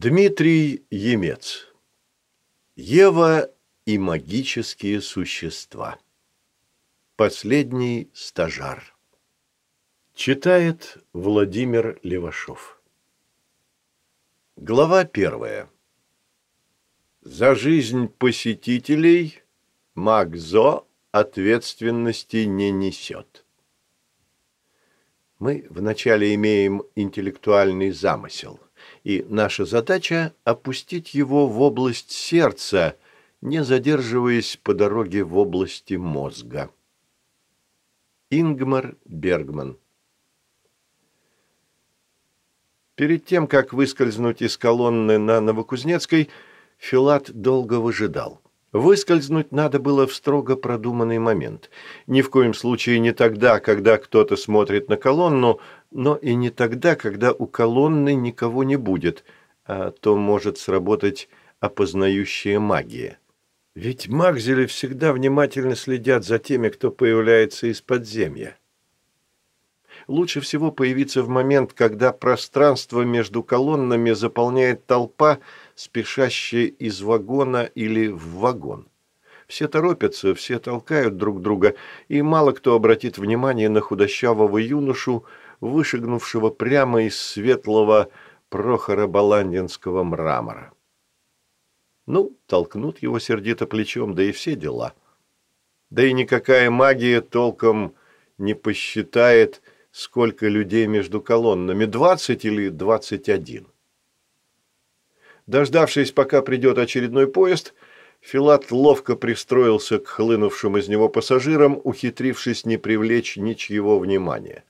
Дмитрий Емец. Ева и магические существа. Последний стажар. Читает Владимир Левашов. Глава первая. За жизнь посетителей Магзо ответственности не несет. Мы вначале имеем интеллектуальный замысел – и наша задача – опустить его в область сердца, не задерживаясь по дороге в области мозга. Ингмар Бергман Перед тем, как выскользнуть из колонны на Новокузнецкой, Филат долго выжидал. Выскользнуть надо было в строго продуманный момент. Ни в коем случае не тогда, когда кто-то смотрит на колонну, но и не тогда, когда у колонны никого не будет, а то может сработать опознающая магия. Ведь магзели всегда внимательно следят за теми, кто появляется из подземья. Лучше всего появиться в момент, когда пространство между колоннами заполняет толпа, спешащая из вагона или в вагон. Все торопятся, все толкают друг друга, и мало кто обратит внимание на худощавого юношу, вышагнувшего прямо из светлого Прохора Баландинского мрамора. Ну, толкнут его сердито плечом, да и все дела. Да и никакая магия толком не посчитает, сколько людей между колоннами, двадцать или двадцать один. Дождавшись, пока придет очередной поезд, Филат ловко пристроился к хлынувшим из него пассажирам, ухитрившись не привлечь ничьего внимания.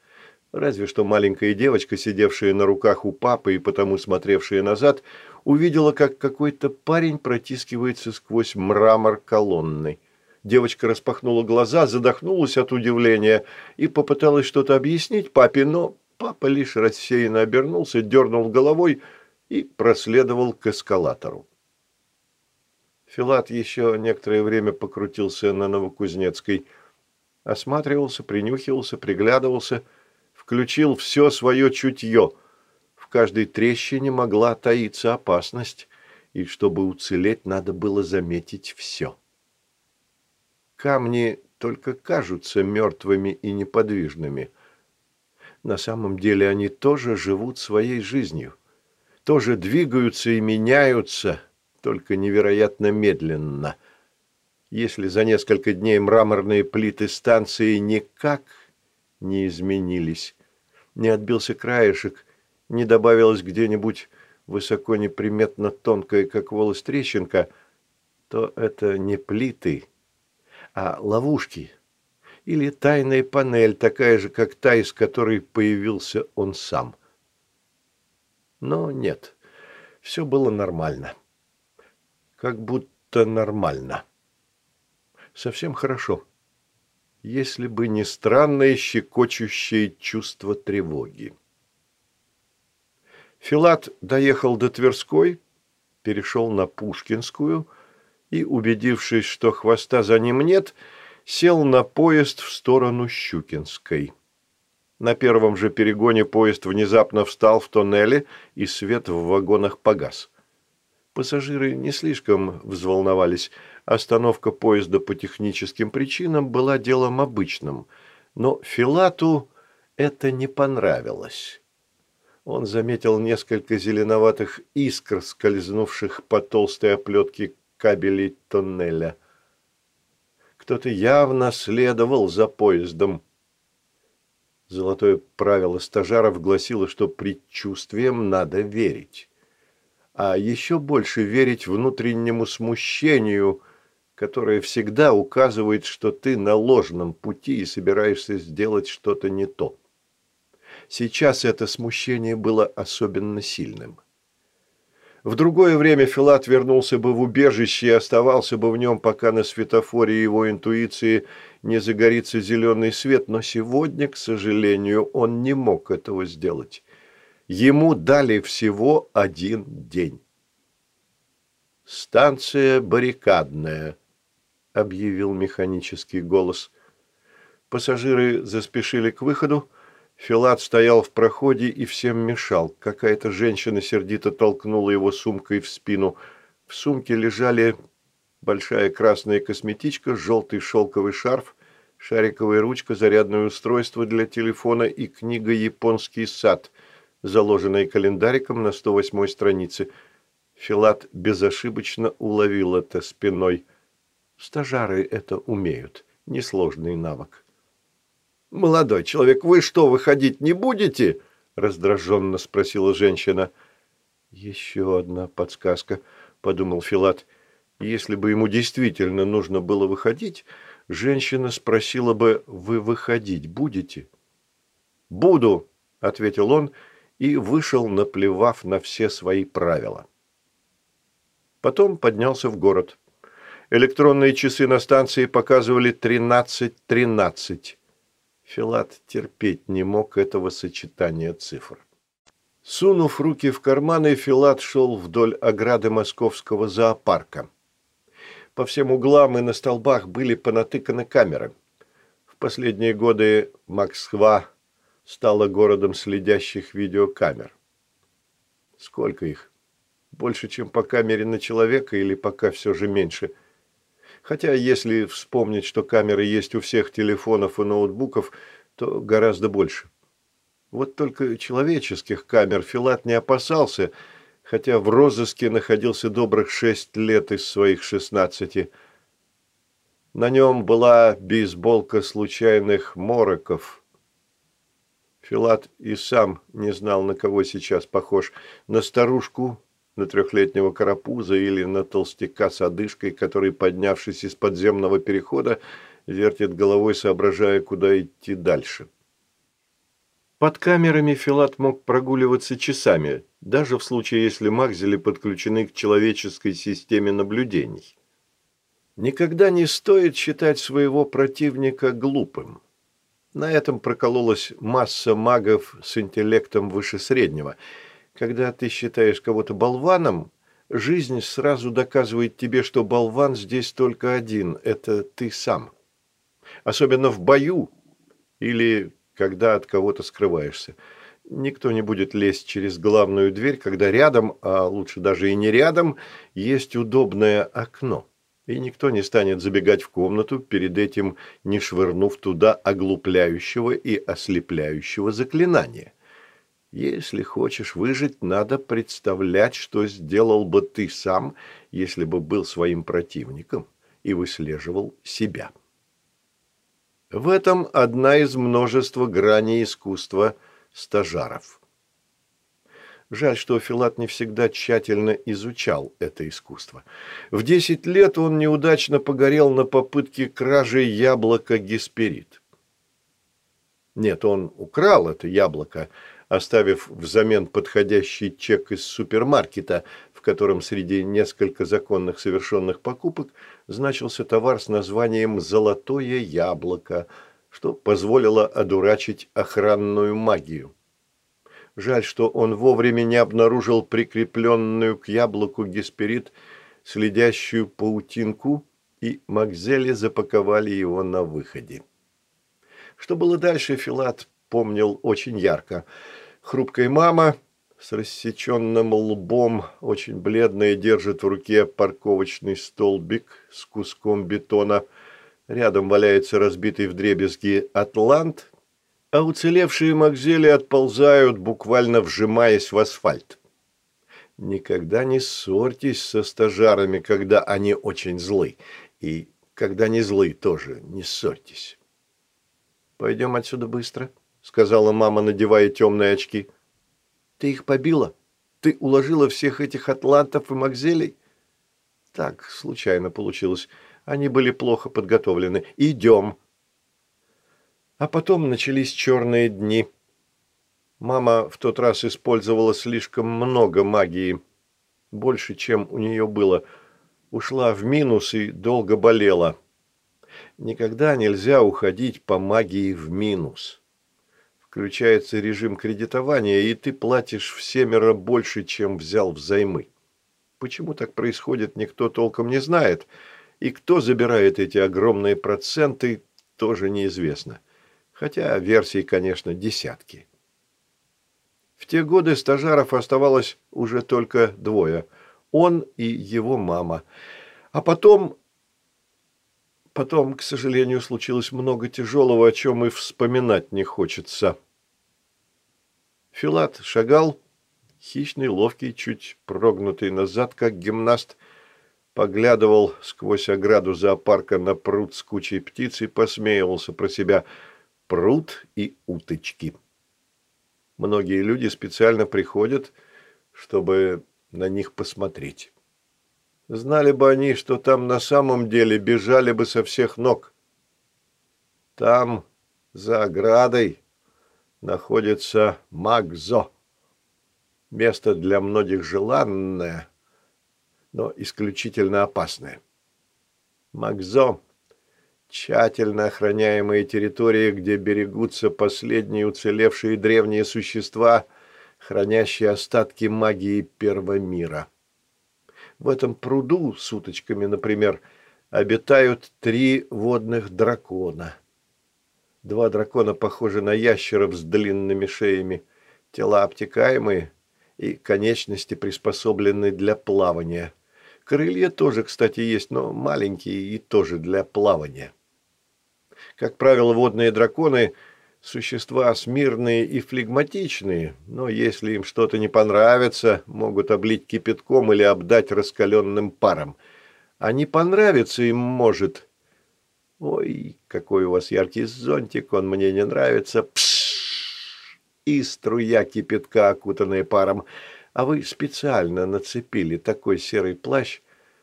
Разве что маленькая девочка, сидевшая на руках у папы и потому смотревшая назад, увидела, как какой-то парень протискивается сквозь мрамор колонны. Девочка распахнула глаза, задохнулась от удивления и попыталась что-то объяснить папе, но папа лишь рассеянно обернулся, дернул головой и проследовал к эскалатору. Филат еще некоторое время покрутился на Новокузнецкой, осматривался, принюхивался, приглядывался – включил все свое чутье. В каждой трещине могла таиться опасность, и чтобы уцелеть, надо было заметить все. Камни только кажутся мертвыми и неподвижными. На самом деле они тоже живут своей жизнью, тоже двигаются и меняются, только невероятно медленно. Если за несколько дней мраморные плиты станции никак не изменились, не отбился краешек, не добавилась где-нибудь высоко неприметно тонкая, как волос трещинка, то это не плиты, а ловушки или тайная панель, такая же, как та, из которой появился он сам. Но нет, все было нормально. Как будто нормально. Совсем хорошо если бы не странное щекочущее чувство тревоги. Филат доехал до Тверской, перешел на Пушкинскую и, убедившись, что хвоста за ним нет, сел на поезд в сторону Щукинской. На первом же перегоне поезд внезапно встал в тоннеле, и свет в вагонах погас. Пассажиры не слишком взволновались – Остановка поезда по техническим причинам была делом обычным, но Филату это не понравилось. Он заметил несколько зеленоватых искр, скользнувших по толстой оплетке кабелей тоннеля. Кто-то явно следовал за поездом. Золотое правило стажаров гласило, что предчувствиям надо верить. А еще больше верить внутреннему смущению – которое всегда указывает, что ты на ложном пути и собираешься сделать что-то не то. Сейчас это смущение было особенно сильным. В другое время Филат вернулся бы в убежище и оставался бы в нем, пока на светофоре его интуиции не загорится зеленый свет, но сегодня, к сожалению, он не мог этого сделать. Ему дали всего один день. Станция баррикадная –— объявил механический голос. Пассажиры заспешили к выходу. Филат стоял в проходе и всем мешал. Какая-то женщина сердито толкнула его сумкой в спину. В сумке лежали большая красная косметичка, желтый шелковый шарф, шариковая ручка, зарядное устройство для телефона и книга «Японский сад», заложенная календариком на 108 странице. Филат безошибочно уловил это спиной. Стажары это умеют. Несложный навык. «Молодой человек, вы что, выходить не будете?» – раздраженно спросила женщина. «Еще одна подсказка», – подумал Филат. «Если бы ему действительно нужно было выходить, женщина спросила бы, вы выходить будете?» «Буду», – ответил он и вышел, наплевав на все свои правила. Потом поднялся в город. Электронные часы на станции показывали тринадцать тринадцать. Филат терпеть не мог этого сочетания цифр. Сунув руки в карманы, Филат шел вдоль ограды московского зоопарка. По всем углам и на столбах были понатыканы камеры. В последние годы Москва стала городом следящих видеокамер. Сколько их? Больше, чем по камере на человека или пока все же меньше – Хотя, если вспомнить, что камеры есть у всех телефонов и ноутбуков, то гораздо больше. Вот только человеческих камер Филат не опасался, хотя в розыске находился добрых шесть лет из своих шестнадцати. На нем была бейсболка случайных мороков. Филат и сам не знал, на кого сейчас похож. На старушку на трехлетнего карапуза или на толстяка с одышкой, который, поднявшись из подземного перехода, вертит головой, соображая, куда идти дальше. Под камерами Филат мог прогуливаться часами, даже в случае, если Макзели подключены к человеческой системе наблюдений. Никогда не стоит считать своего противника глупым. На этом прокололась масса магов с интеллектом выше среднего – когда ты считаешь кого-то болваном, жизнь сразу доказывает тебе, что болван здесь только один – это ты сам. Особенно в бою или когда от кого-то скрываешься. Никто не будет лезть через главную дверь, когда рядом, а лучше даже и не рядом, есть удобное окно. И никто не станет забегать в комнату, перед этим не швырнув туда оглупляющего и ослепляющего заклинания. Если хочешь выжить, надо представлять, что сделал бы ты сам, если бы был своим противником и выслеживал себя. В этом одна из множества граней искусства стажаров. Жаль, что Филат не всегда тщательно изучал это искусство. В десять лет он неудачно погорел на попытке кражи яблока Гесперид. Нет, он украл это яблоко, оставив взамен подходящий чек из супермаркета, в котором среди несколько законных совершенных покупок значился товар с названием «Золотое яблоко», что позволило одурачить охранную магию. Жаль, что он вовремя не обнаружил прикрепленную к яблоку гесперид следящую паутинку, и Макзели запаковали его на выходе. Что было дальше, Филат помнил очень ярко – Хрупкая мама с рассеченным лбом, очень бледная, держит в руке парковочный столбик с куском бетона. Рядом валяется разбитый вдребезги «Атлант», а уцелевшие Макзели отползают, буквально вжимаясь в асфальт. Никогда не ссорьтесь со стажарами, когда они очень злы. И когда не злы, тоже не ссорьтесь. «Пойдем отсюда быстро», сказала мама, надевая темные очки. «Ты их побила? Ты уложила всех этих атлантов и макзелей?» «Так, случайно получилось. Они были плохо подготовлены. Идем!» А потом начались черные дни. Мама в тот раз использовала слишком много магии. Больше, чем у нее было. Ушла в минус и долго болела. Никогда нельзя уходить по магии в минус включается режим кредитования, и ты платишь в семеро больше, чем взял взаймы. Почему так происходит, никто толком не знает, и кто забирает эти огромные проценты, тоже неизвестно. Хотя версий, конечно, десятки. В те годы стажаров оставалось уже только двое. Он и его мама. А потом... Потом, к сожалению, случилось много тяжелого, о чем и вспоминать не хочется. Филат шагал, хищный, ловкий, чуть прогнутый назад, как гимнаст, поглядывал сквозь ограду зоопарка на пруд с кучей птиц и посмеивался про себя «пруд и уточки». Многие люди специально приходят, чтобы на них посмотреть. Знали бы они, что там на самом деле бежали бы со всех ног. Там, за оградой, находится Магзо. Место для многих желанное, но исключительно опасное. Магзо Тщательно охраняемые территории, где берегутся последние уцелевшие древние существа, хранящие остатки магии Первого мира. В этом пруду с уточками, например, обитают три водных дракона. Два дракона похожи на ящеров с длинными шеями, тела обтекаемые и конечности приспособлены для плавания. Крылья тоже, кстати, есть, но маленькие и тоже для плавания. Как правило, водные драконы – существа смирные и флегматичные, но если им что-то не понравится, могут облить кипятком или обдать раскаленным паром. А не понравится им может. Ой, какой у вас яркий зонтик, он мне не нравится. Пшшш! И струя кипятка, окутанная паром. А вы специально нацепили такой серый плащ,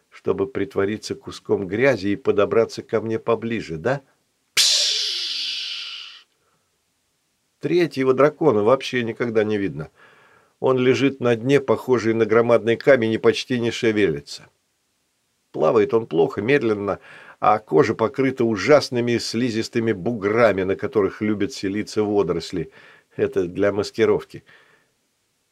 чтобы притвориться куском грязи и подобраться ко мне поближе, да?» Третьего дракона вообще никогда не видно. Он лежит на дне, похожий на громадный камень, и почти не шевелится. Плавает он плохо, медленно, а кожа покрыта ужасными слизистыми буграми, на которых любят селиться водоросли. Это для маскировки.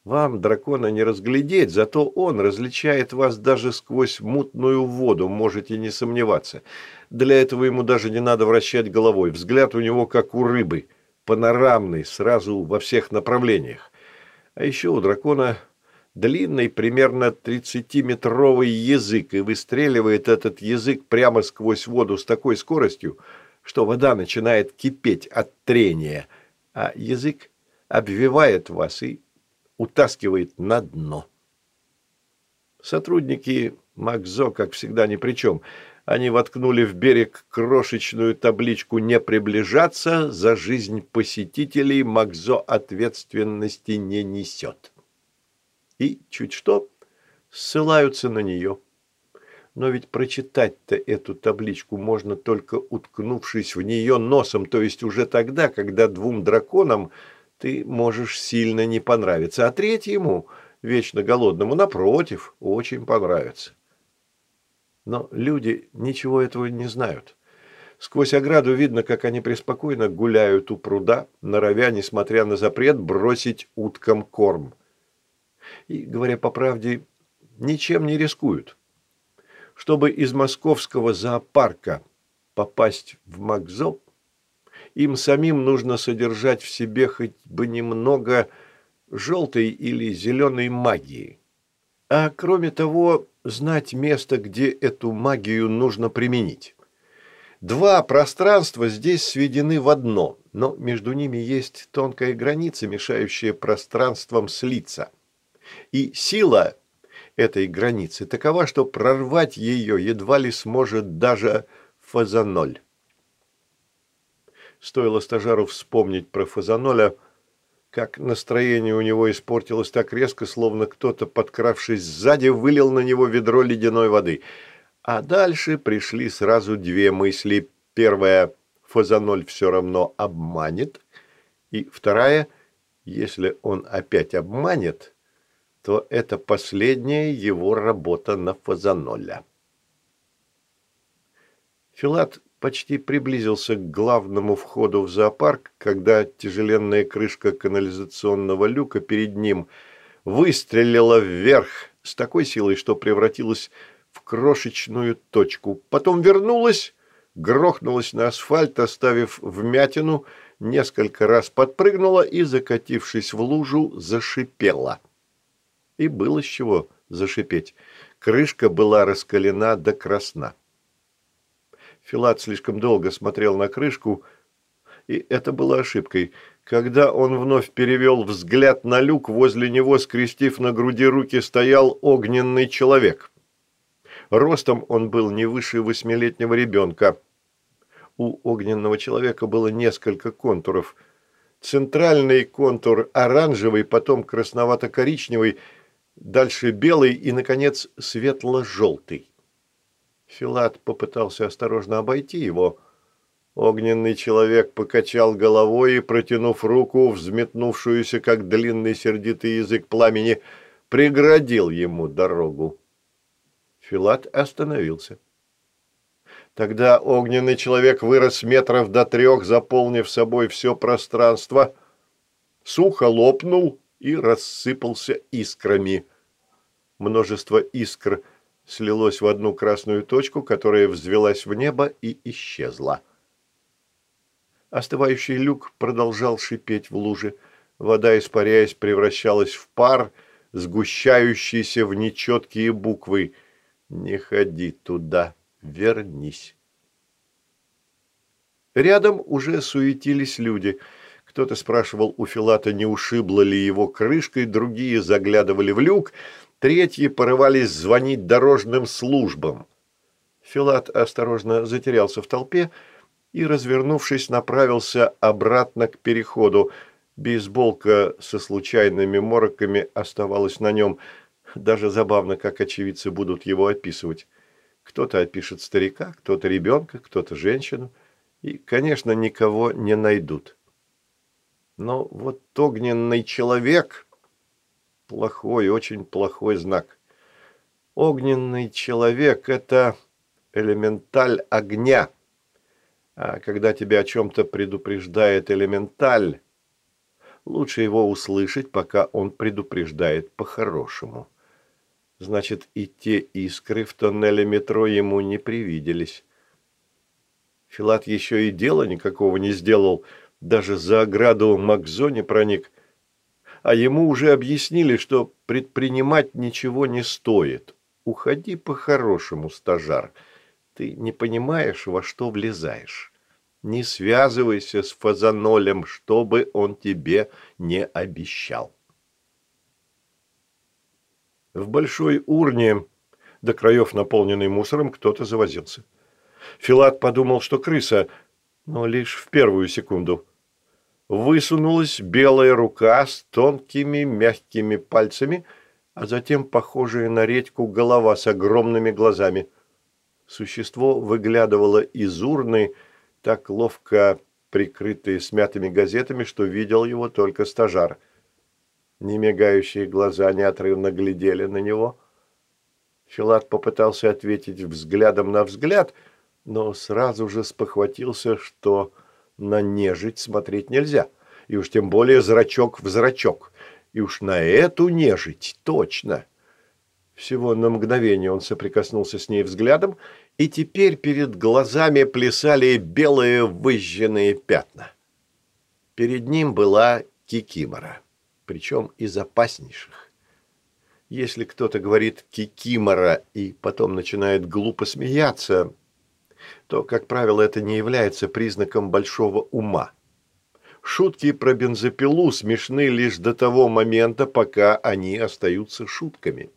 Вам, дракона, не разглядеть, зато он различает вас даже сквозь мутную воду, можете не сомневаться. Для этого ему даже не надо вращать головой. Взгляд у него как у рыбы – панорамный, сразу во всех направлениях. А еще у дракона длинный, примерно 30-метровый язык, и выстреливает этот язык прямо сквозь воду с такой скоростью, что вода начинает кипеть от трения, а язык обвивает вас и утаскивает на дно. Сотрудники Макзо, как всегда, ни при чем – они воткнули в берег крошечную табличку «Не приближаться», за жизнь посетителей Макзо ответственности не несет. И чуть что, ссылаются на нее. Но ведь прочитать-то эту табличку можно только уткнувшись в нее носом, то есть уже тогда, когда двум драконам ты можешь сильно не понравиться, а третьему, вечно голодному, напротив, очень понравится. Но люди ничего этого не знают. Сквозь ограду видно, как они преспокойно гуляют у пруда, норовя, несмотря на запрет, бросить уткам корм. И, говоря по правде, ничем не рискуют. Чтобы из московского зоопарка попасть в Макзо, им самим нужно содержать в себе хоть бы немного желтой или зеленой магии. А кроме того, знать место, где эту магию нужно применить. Два пространства здесь сведены в одно, но между ними есть тонкая граница, мешающая пространствам слиться. И сила этой границы такова, что прорвать ее едва ли сможет даже фазаноль. Стоило стажару вспомнить про фазаноля – как настроение у него испортилось так резко, словно кто-то, подкравшись сзади, вылил на него ведро ледяной воды. А дальше пришли сразу две мысли. Первая – Фазаноль все равно обманет. И вторая – если он опять обманет, то это последняя его работа на Фазаноля. Филат почти приблизился к главному входу в зоопарк, когда тяжеленная крышка канализационного люка перед ним выстрелила вверх с такой силой, что превратилась в крошечную точку. Потом вернулась, грохнулась на асфальт, оставив вмятину, несколько раз подпрыгнула и, закатившись в лужу, зашипела. И было с чего зашипеть. Крышка была раскалена до красна. Филат слишком долго смотрел на крышку, и это было ошибкой. Когда он вновь перевел взгляд на люк, возле него, скрестив на груди руки, стоял огненный человек. Ростом он был не выше восьмилетнего ребенка. У огненного человека было несколько контуров. Центральный контур оранжевый, потом красновато-коричневый, дальше белый и, наконец, светло-желтый. Филат попытался осторожно обойти его. Огненный человек покачал головой и, протянув руку, взметнувшуюся, как длинный сердитый язык пламени, преградил ему дорогу. Филат остановился. Тогда огненный человек вырос метров до трех, заполнив собой все пространство, сухо лопнул и рассыпался искрами. Множество искр слилось в одну красную точку, которая взвелась в небо и исчезла. Остывающий люк продолжал шипеть в луже. Вода, испаряясь, превращалась в пар, сгущающийся в нечеткие буквы «Не ходи туда, вернись». Рядом уже суетились люди. Кто-то спрашивал у Филата, не ушибло ли его крышкой, другие заглядывали в люк, третьи порывались звонить дорожным службам. Филат осторожно затерялся в толпе и, развернувшись, направился обратно к переходу. Бейсболка со случайными мороками оставалась на нем. Даже забавно, как очевидцы будут его описывать. Кто-то опишет старика, кто-то ребенка, кто-то женщину. И, конечно, никого не найдут. Но вот огненный человек плохой, очень плохой знак. Огненный человек – это элементаль огня. А когда тебя о чем-то предупреждает элементаль, лучше его услышать, пока он предупреждает по-хорошему. Значит, и те искры в тоннеле метро ему не привиделись. Филат еще и дела никакого не сделал, даже за ограду Макзоне проник – а ему уже объяснили, что предпринимать ничего не стоит. Уходи по-хорошему, стажар. Ты не понимаешь, во что влезаешь. Не связывайся с фазанолем, чтобы он тебе не обещал. В большой урне, до краев наполненной мусором, кто-то завозился. Филат подумал, что крыса, но лишь в первую секунду – высунулась белая рука с тонкими мягкими пальцами, а затем похожая на редьку голова с огромными глазами. Существо выглядывало из урны, так ловко прикрытые смятыми газетами, что видел его только стажар. Немигающие глаза неотрывно глядели на него. Филат попытался ответить взглядом на взгляд, но сразу же спохватился, что на нежить смотреть нельзя, и уж тем более зрачок в зрачок, и уж на эту нежить точно. Всего на мгновение он соприкоснулся с ней взглядом, и теперь перед глазами плясали белые выжженные пятна. Перед ним была кикимора, причем из опаснейших. Если кто-то говорит «кикимора» и потом начинает глупо смеяться, то, как правило, это не является признаком большого ума. Шутки про бензопилу смешны лишь до того момента, пока они остаются шутками.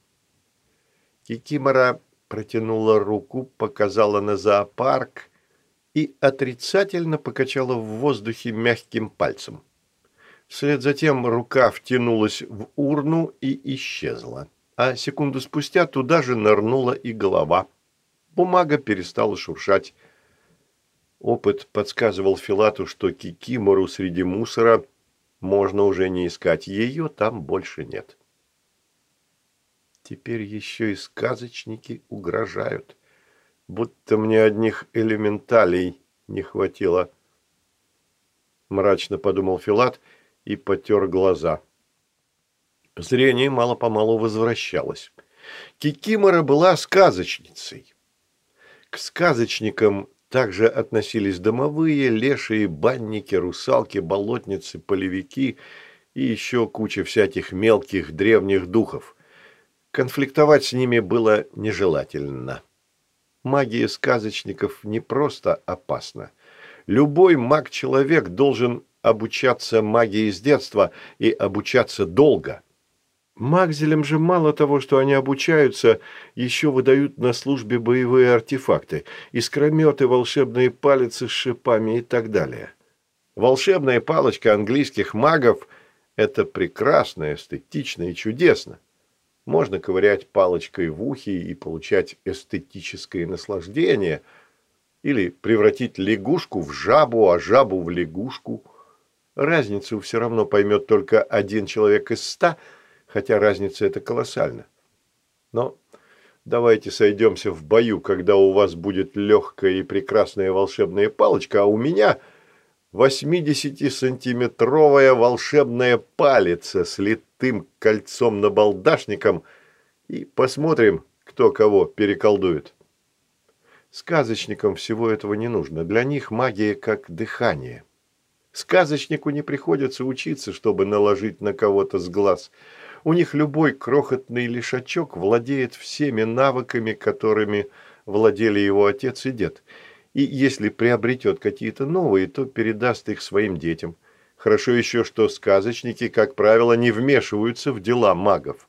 Кикимора протянула руку, показала на зоопарк и отрицательно покачала в воздухе мягким пальцем. Вслед за тем рука втянулась в урну и исчезла, а секунду спустя туда же нырнула и голова – Бумага перестала шуршать. Опыт подсказывал Филату, что кикимору среди мусора можно уже не искать. Ее там больше нет. Теперь еще и сказочники угрожают. Будто мне одних элементалей не хватило. Мрачно подумал Филат и потер глаза. Зрение мало-помалу возвращалось. Кикимора была сказочницей. К сказочникам Также относились домовые, лешие, банники, русалки, болотницы, полевики и еще куча всяких мелких древних духов. Конфликтовать с ними было нежелательно. Магия сказочников не просто опасна. Любой маг-человек должен обучаться магии с детства и обучаться долго. Магзелям же мало того, что они обучаются, еще выдают на службе боевые артефакты, искрометы, волшебные палицы с шипами и так далее. Волшебная палочка английских магов – это прекрасно, эстетично и чудесно. Можно ковырять палочкой в ухе и получать эстетическое наслаждение, или превратить лягушку в жабу, а жабу в лягушку. Разницу все равно поймет только один человек из ста, хотя разница это колоссальна. Но давайте сойдемся в бою, когда у вас будет легкая и прекрасная волшебная палочка, а у меня 80-сантиметровая волшебная палица с литым кольцом-набалдашником, и посмотрим, кто кого переколдует. Сказочникам всего этого не нужно. Для них магия как дыхание. Сказочнику не приходится учиться, чтобы наложить на кого-то с глаз. У них любой крохотный лишачок владеет всеми навыками, которыми владели его отец и дед. И если приобретет какие-то новые, то передаст их своим детям. Хорошо еще, что сказочники, как правило, не вмешиваются в дела магов.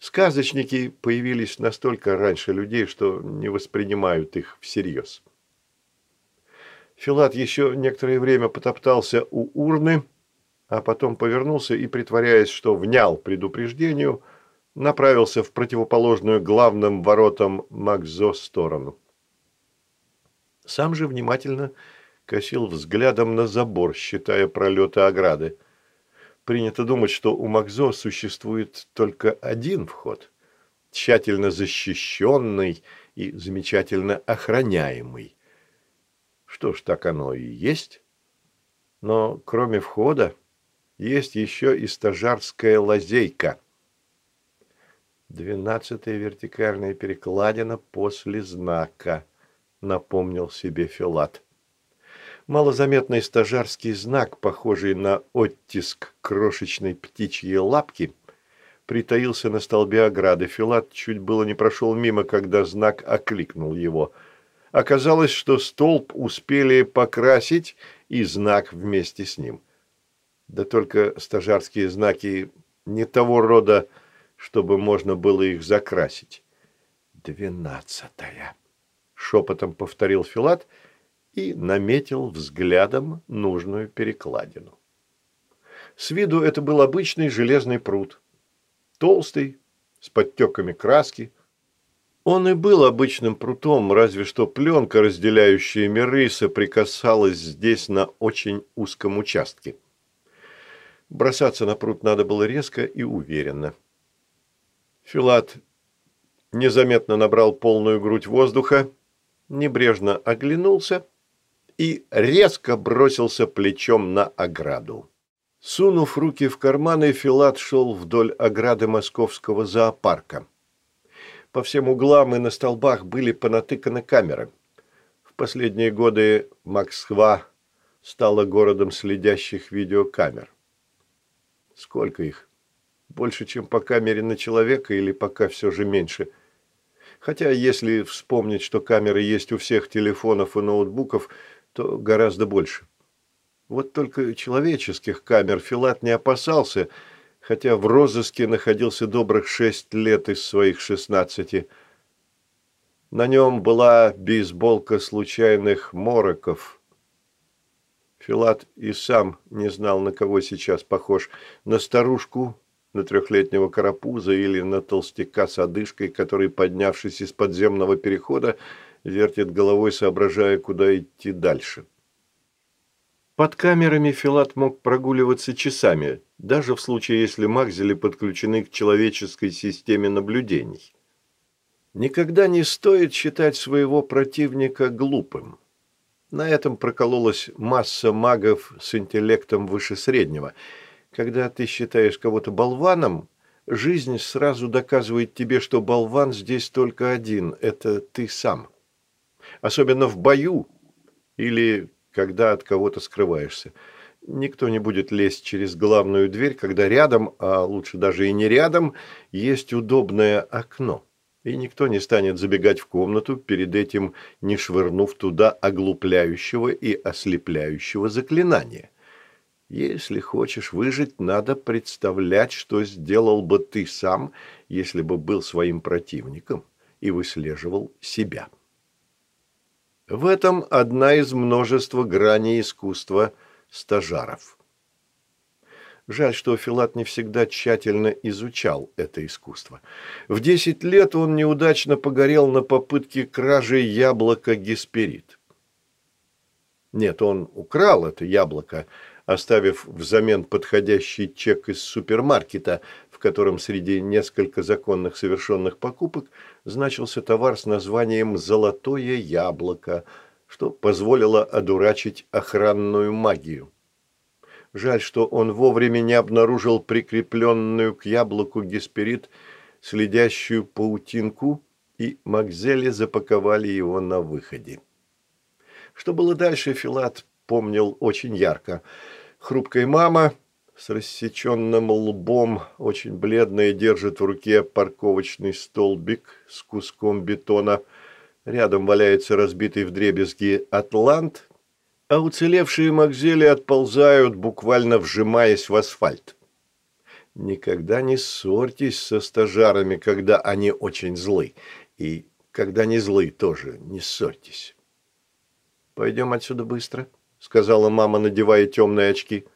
Сказочники появились настолько раньше людей, что не воспринимают их всерьез. Филат еще некоторое время потоптался у урны, а потом повернулся и, притворяясь, что внял предупреждению, направился в противоположную главным воротам Макзо сторону. Сам же внимательно косил взглядом на забор, считая пролеты ограды. Принято думать, что у Макзо существует только один вход, тщательно защищенный и замечательно охраняемый. Что ж, так оно и есть. Но кроме входа есть еще и стажарская лазейка. Двенадцатая вертикальная перекладина после знака, напомнил себе Филат. Малозаметный стажарский знак, похожий на оттиск крошечной птичьей лапки, притаился на столбе ограды. Филат чуть было не прошел мимо, когда знак окликнул его – Оказалось, что столб успели покрасить и знак вместе с ним. Да только стажарские знаки не того рода, чтобы можно было их закрасить. «Двенадцатая», — шепотом повторил Филат и наметил взглядом нужную перекладину. С виду это был обычный железный пруд. Толстый, с подтеками краски, он и был обычным прутом, разве что пленка, разделяющая миры, соприкасалась здесь на очень узком участке. Бросаться на пруд надо было резко и уверенно. Филат незаметно набрал полную грудь воздуха, небрежно оглянулся и резко бросился плечом на ограду. Сунув руки в карманы, Филат шел вдоль ограды московского зоопарка. По всем углам и на столбах были понатыканы камеры. В последние годы Москва стала городом следящих видеокамер. Сколько их? Больше, чем по камере на человека или пока все же меньше? Хотя, если вспомнить, что камеры есть у всех телефонов и ноутбуков, то гораздо больше. Вот только человеческих камер Филат не опасался – хотя в розыске находился добрых шесть лет из своих шестнадцати. На нем была бейсболка случайных мороков. Филат и сам не знал, на кого сейчас похож. На старушку, на трехлетнего карапуза или на толстяка с одышкой, который, поднявшись из подземного перехода, вертит головой, соображая, куда идти дальше. Под камерами Филат мог прогуливаться часами, даже в случае, если Макзели подключены к человеческой системе наблюдений. Никогда не стоит считать своего противника глупым. На этом прокололась масса магов с интеллектом выше среднего. Когда ты считаешь кого-то болваном, жизнь сразу доказывает тебе, что болван здесь только один – это ты сам. Особенно в бою или когда от кого-то скрываешься. Никто не будет лезть через главную дверь, когда рядом, а лучше даже и не рядом, есть удобное окно. И никто не станет забегать в комнату, перед этим не швырнув туда оглупляющего и ослепляющего заклинания. Если хочешь выжить, надо представлять, что сделал бы ты сам, если бы был своим противником и выслеживал себя. В этом одна из множества граней искусства стажаров. Жаль, что Филат не всегда тщательно изучал это искусство. В десять лет он неудачно погорел на попытке кражи яблока Гесперид. Нет, он украл это яблоко, оставив взамен подходящий чек из супермаркета, в котором среди несколько законных совершенных покупок значился товар с названием «Золотое яблоко», что позволило одурачить охранную магию. Жаль, что он вовремя не обнаружил прикрепленную к яблоку гесперид следящую паутинку, и Макзели запаковали его на выходе. Что было дальше, Филат помнил очень ярко. Хрупкая мама с рассеченным лбом, очень бледная, держит в руке парковочный столбик с куском бетона. Рядом валяется разбитый вдребезги атлант, а уцелевшие Макзели отползают, буквально вжимаясь в асфальт. Никогда не ссорьтесь со стажарами, когда они очень злы. И когда не злы, тоже не ссорьтесь. «Пойдем отсюда быстро», — сказала мама, надевая темные очки.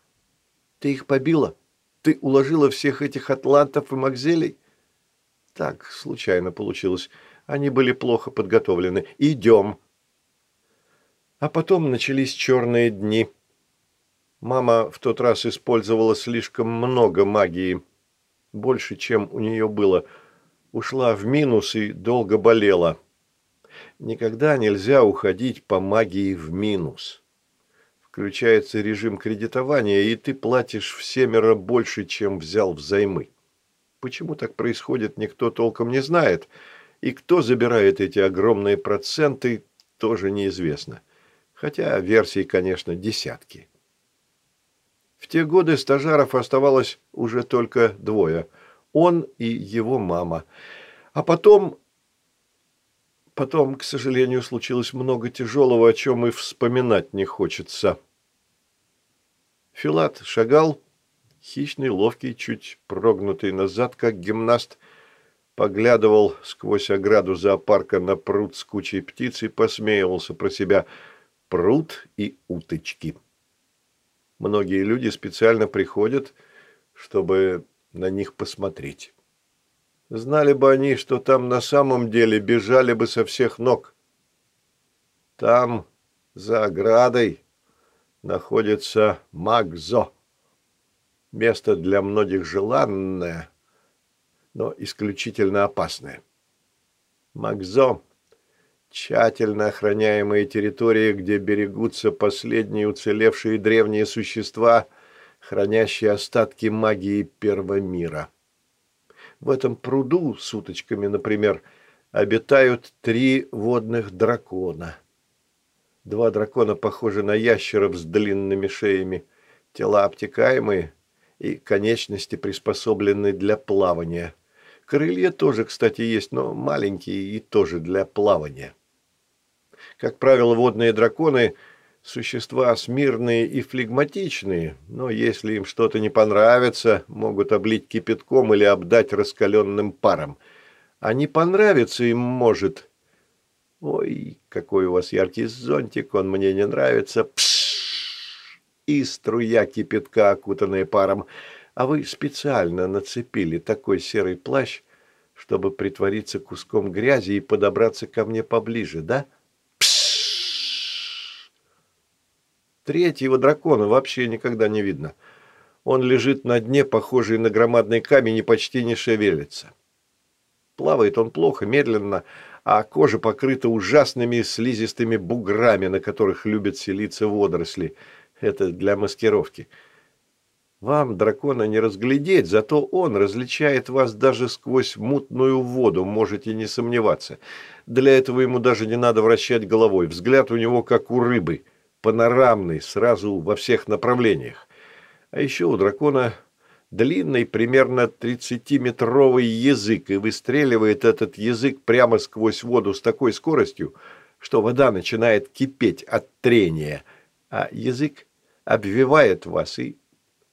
«Ты их побила? Ты уложила всех этих атлантов и макзелей?» «Так, случайно получилось. Они были плохо подготовлены. Идем», а потом начались черные дни. Мама в тот раз использовала слишком много магии, больше, чем у нее было. Ушла в минус и долго болела. Никогда нельзя уходить по магии в минус. Включается режим кредитования, и ты платишь в семеро больше, чем взял взаймы. Почему так происходит, никто толком не знает, и кто забирает эти огромные проценты, тоже неизвестно хотя версий, конечно, десятки. В те годы стажаров оставалось уже только двое – он и его мама. А потом... Потом, к сожалению, случилось много тяжелого, о чем и вспоминать не хочется. Филат шагал, хищный, ловкий, чуть прогнутый назад, как гимнаст, поглядывал сквозь ограду зоопарка на пруд с кучей птиц и посмеивался про себя – пруд и уточки. Многие люди специально приходят, чтобы на них посмотреть. Знали бы они, что там на самом деле бежали бы со всех ног. Там, за оградой, находится Магзо. Место для многих желанное, но исключительно опасное. Магзо Тщательно охраняемые территории, где берегутся последние уцелевшие древние существа, хранящие остатки магии Первого мира. В этом пруду с уточками, например, обитают три водных дракона. Два дракона похожи на ящеров с длинными шеями, тела обтекаемые и конечности приспособлены для плавания. Крылья тоже, кстати, есть, но маленькие и тоже для плавания. Как правило, водные драконы – существа смирные и флегматичные, но если им что-то не понравится, могут облить кипятком или обдать раскаленным паром. А не понравится им может. Ой, какой у вас яркий зонтик, он мне не нравится. Пшшш! И струя кипятка, окутанная паром. А вы специально нацепили такой серый плащ, чтобы притвориться куском грязи и подобраться ко мне поближе, да? — Третьего дракона вообще никогда не видно. Он лежит на дне, похожий на громадный камень, и почти не шевелится. Плавает он плохо, медленно, а кожа покрыта ужасными слизистыми буграми, на которых любят селиться водоросли. Это для маскировки. Вам, дракона, не разглядеть, зато он различает вас даже сквозь мутную воду, можете не сомневаться. Для этого ему даже не надо вращать головой. Взгляд у него как у рыбы, панорамный, сразу во всех направлениях. А еще у дракона длинный, примерно 30-метровый язык, и выстреливает этот язык прямо сквозь воду с такой скоростью, что вода начинает кипеть от трения, а язык обвивает вас и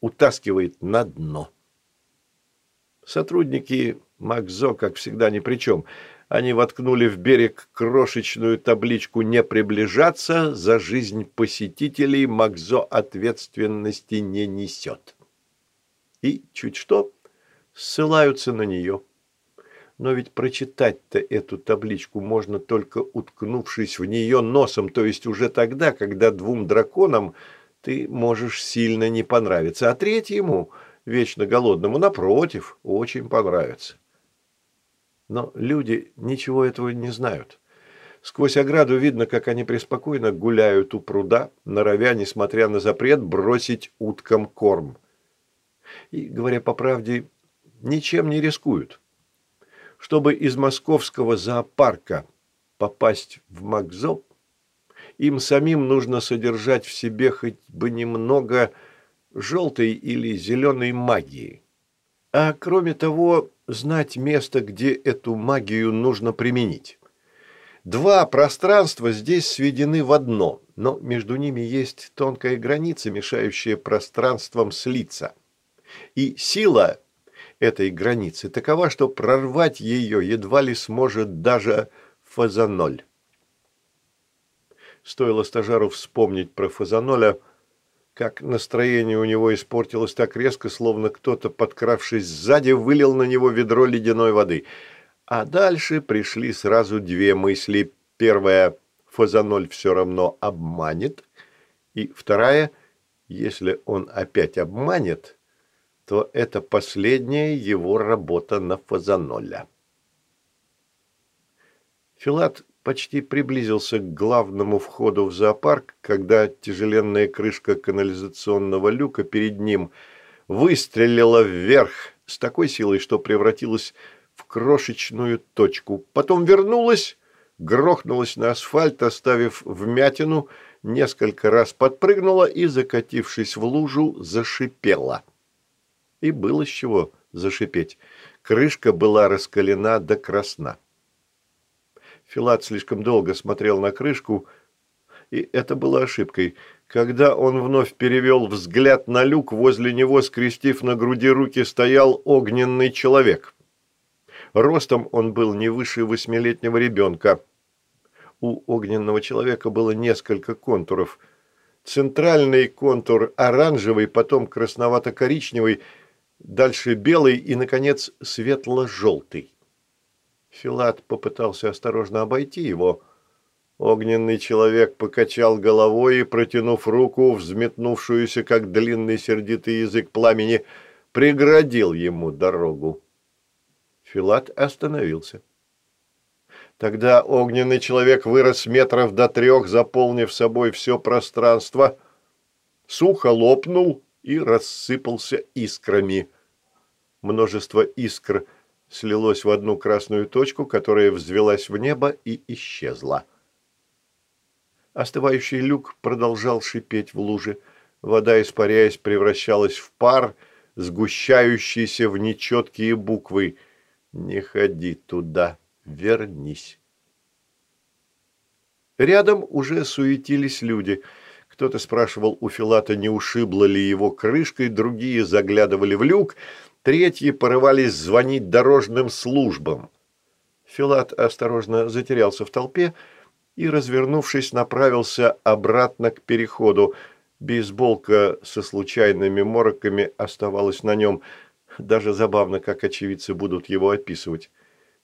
утаскивает на дно. Сотрудники Макзо, как всегда, ни при чем. Они воткнули в берег крошечную табличку «Не приближаться», за жизнь посетителей Макзо ответственности не несет. И чуть что ссылаются на нее. Но ведь прочитать-то эту табличку можно только уткнувшись в нее носом, то есть уже тогда, когда двум драконам – ты можешь сильно не понравиться, а третьему, вечно голодному, напротив, очень понравится. Но люди ничего этого не знают. Сквозь ограду видно, как они преспокойно гуляют у пруда, норовя, несмотря на запрет, бросить уткам корм. И, говоря по правде, ничем не рискуют. Чтобы из московского зоопарка попасть в Макзоп, им самим нужно содержать в себе хоть бы немного желтой или зеленой магии. А кроме того, знать место, где эту магию нужно применить. Два пространства здесь сведены в одно, но между ними есть тонкая граница, мешающая пространствам слиться. И сила этой границы такова, что прорвать ее едва ли сможет даже фазаноль. Стоило стажару вспомнить про Фазаноля, как настроение у него испортилось так резко, словно кто-то, подкравшись сзади, вылил на него ведро ледяной воды. А дальше пришли сразу две мысли. Первая – Фазаноль все равно обманет. И вторая – если он опять обманет, то это последняя его работа на Фазаноля. Филат почти приблизился к главному входу в зоопарк, когда тяжеленная крышка канализационного люка перед ним выстрелила вверх с такой силой, что превратилась в крошечную точку. Потом вернулась, грохнулась на асфальт, оставив вмятину, несколько раз подпрыгнула и, закатившись в лужу, зашипела. И было с чего зашипеть. Крышка была раскалена до красна. Филат слишком долго смотрел на крышку, и это было ошибкой. Когда он вновь перевел взгляд на люк, возле него, скрестив на груди руки, стоял огненный человек. Ростом он был не выше восьмилетнего ребенка. У огненного человека было несколько контуров. Центральный контур оранжевый, потом красновато-коричневый, дальше белый и, наконец, светло-желтый. Филат попытался осторожно обойти его. Огненный человек покачал головой и, протянув руку, взметнувшуюся, как длинный сердитый язык пламени, преградил ему дорогу. Филат остановился. Тогда огненный человек вырос метров до трех, заполнив собой все пространство, сухо лопнул и рассыпался искрами. Множество искр – слилось в одну красную точку, которая взвелась в небо и исчезла. Остывающий люк продолжал шипеть в луже. Вода, испаряясь, превращалась в пар, сгущающийся в нечеткие буквы. «Не ходи туда, вернись». Рядом уже суетились люди. Кто-то спрашивал у Филата, не ушибло ли его крышкой, другие заглядывали в люк, Третьи порывались звонить дорожным службам. Филат осторожно затерялся в толпе и, развернувшись, направился обратно к переходу. Бейсболка со случайными мороками оставалась на нем. Даже забавно, как очевидцы будут его описывать.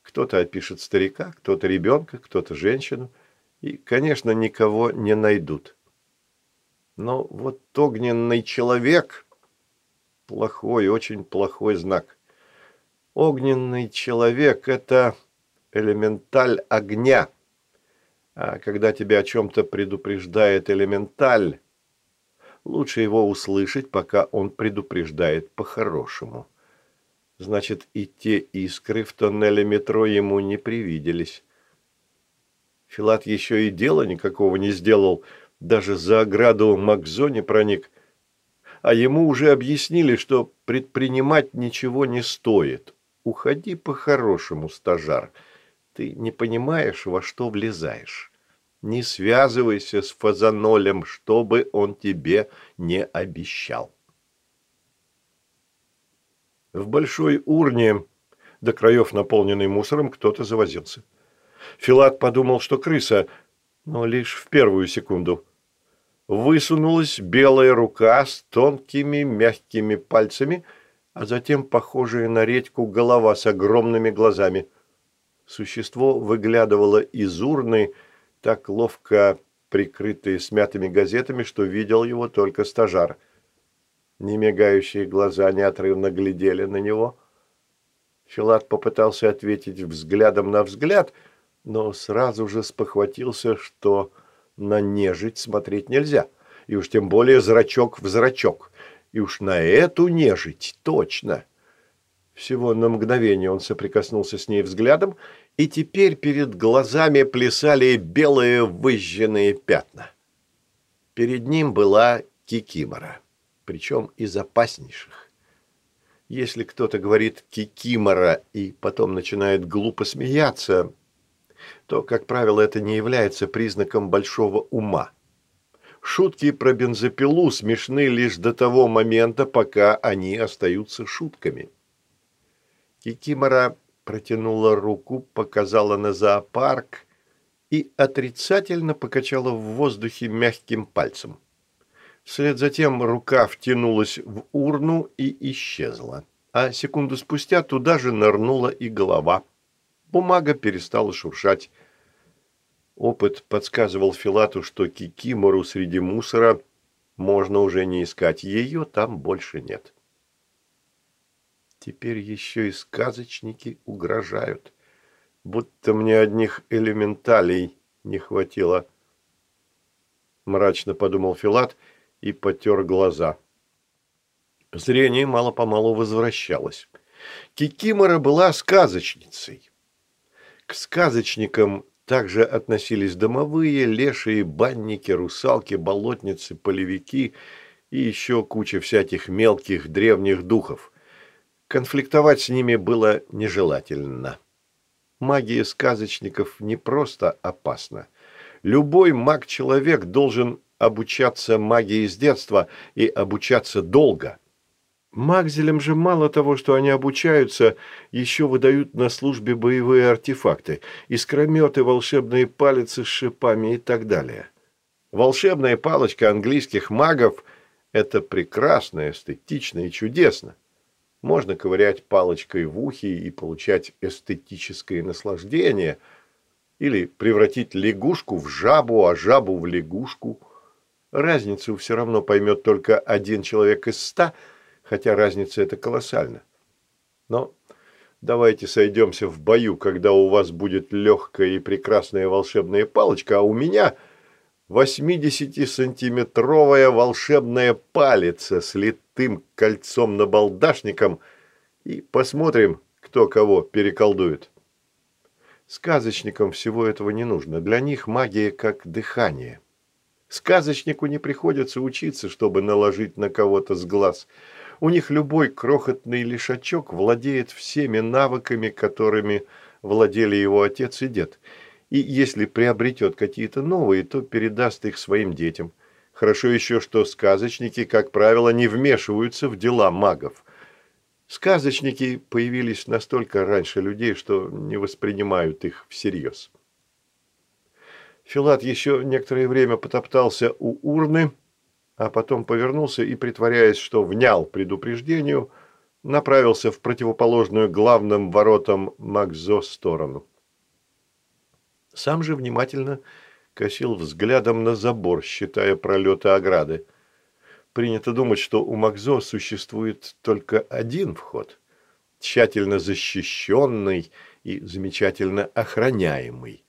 Кто-то опишет старика, кто-то ребенка, кто-то женщину. И, конечно, никого не найдут. Но вот огненный человек плохой, очень плохой знак. Огненный человек – это элементаль огня. А когда тебя о чем-то предупреждает элементаль, Лучше его услышать, пока он предупреждает по-хорошему. Значит, и те искры в тоннеле метро ему не привиделись. Филат еще и дела никакого не сделал, даже за ограду Макзо не проник. А ему уже объяснили, что предпринимать ничего не стоит. Уходи по-хорошему, стажар. Ты не понимаешь, во что влезаешь. Не связывайся с фазанолем, чтобы он тебе не обещал. В большой урне, до краев наполненной мусором, кто-то завозился. Филат подумал, что крыса, но лишь в первую секунду. Высунулась белая рука с тонкими мягкими пальцами, а затем похожая на редьку голова с огромными глазами. Существо выглядывало из урны, так ловко прикрытые смятыми газетами, что видел его только стажар. Немигающие глаза неотрывно глядели на него. Филат попытался ответить взглядом на взгляд, но сразу же спохватился, что на нежить смотреть нельзя, и уж тем более зрачок в зрачок, и уж на эту нежить точно. Всего на мгновение он соприкоснулся с ней взглядом и теперь перед глазами плясали белые выжженные пятна. Перед ним была кикимора, причем из опаснейших. Если кто-то говорит «кикимора» и потом начинает глупо смеяться, то, как правило, это не является признаком большого ума. Шутки про бензопилу смешны лишь до того момента, пока они остаются шутками. Кикимора протянула руку, показала на зоопарк и отрицательно покачала в воздухе мягким пальцем. Вслед за тем рука втянулась в урну и исчезла. А секунду спустя туда же нырнула и голова. Бумага перестала шуршать. Опыт подсказывал Филату, что кикимору среди мусора можно уже не искать. Ее там больше нет. Теперь еще и сказочники угрожают. Будто мне одних элементалей не хватило. Мрачно подумал Филат и потер глаза. Зрение мало-помалу возвращалось. Кикимора была сказочницей. К сказочникам также относились домовые, лешие, банники, русалки, болотницы, полевики и еще куча всяких мелких древних духов. Конфликтовать с ними было нежелательно. Магия сказочников не просто опасна. Любой маг-человек должен обучаться магии с детства и обучаться долго. Магзелям же мало того, что они обучаются, еще выдают на службе боевые артефакты, искрометы, волшебные палицы с шипами и так далее. Волшебная палочка английских магов – это прекрасно, эстетично и чудесно. Можно ковырять палочкой в ухе и получать эстетическое наслаждение, или превратить лягушку в жабу, а жабу в лягушку. Разницу все равно поймет только один человек из ста, хотя разница это колоссальна. Но давайте сойдемся в бою, когда у вас будет легкая и прекрасная волшебная палочка, а у меня 80-сантиметровая волшебная палица с литым кольцом-набалдашником и посмотрим, кто кого переколдует. Сказочникам всего этого не нужно. Для них магия как дыхание. Сказочнику не приходится учиться, чтобы наложить на кого-то с глаз. У них любой крохотный лишачок владеет всеми навыками, которыми владели его отец и дед – и если приобретет какие-то новые, то передаст их своим детям. Хорошо еще, что сказочники, как правило, не вмешиваются в дела магов. Сказочники появились настолько раньше людей, что не воспринимают их всерьез. Филат еще некоторое время потоптался у урны, а потом повернулся и, притворяясь, что внял предупреждению, направился в противоположную главным воротам Макзо сторону. Сам же внимательно косил взглядом на забор, считая пролеты ограды. Принято думать, что у Макзо существует только один вход, тщательно защищенный и замечательно охраняемый.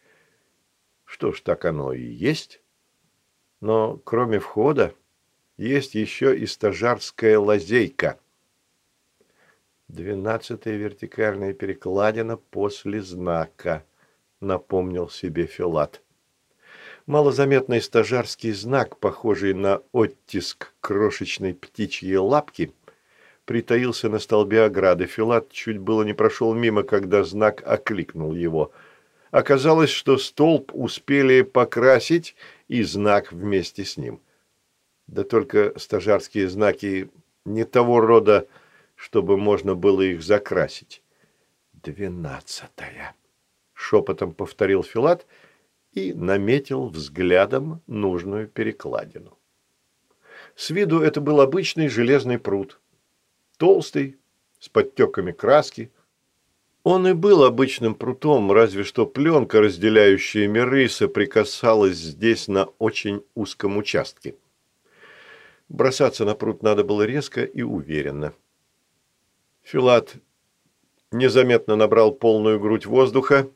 Что ж, так оно и есть. Но кроме входа есть еще и стажарская лазейка. Двенадцатая вертикальная перекладина после знака, напомнил себе Филат. Малозаметный стажарский знак, похожий на оттиск крошечной птичьей лапки, притаился на столбе ограды. Филат чуть было не прошел мимо, когда знак окликнул его. Оказалось, что столб успели покрасить, и знак вместе с ним. Да только стажарские знаки не того рода, чтобы можно было их закрасить. «Двенадцатая», — шепотом повторил Филат и наметил взглядом нужную перекладину. С виду это был обычный железный пруд. Толстый, с подтеками краски. Он и был обычным прутом, разве что пленка, разделяющая миры, соприкасалась здесь на очень узком участке. Бросаться на пруд надо было резко и уверенно. Филат незаметно набрал полную грудь воздуха,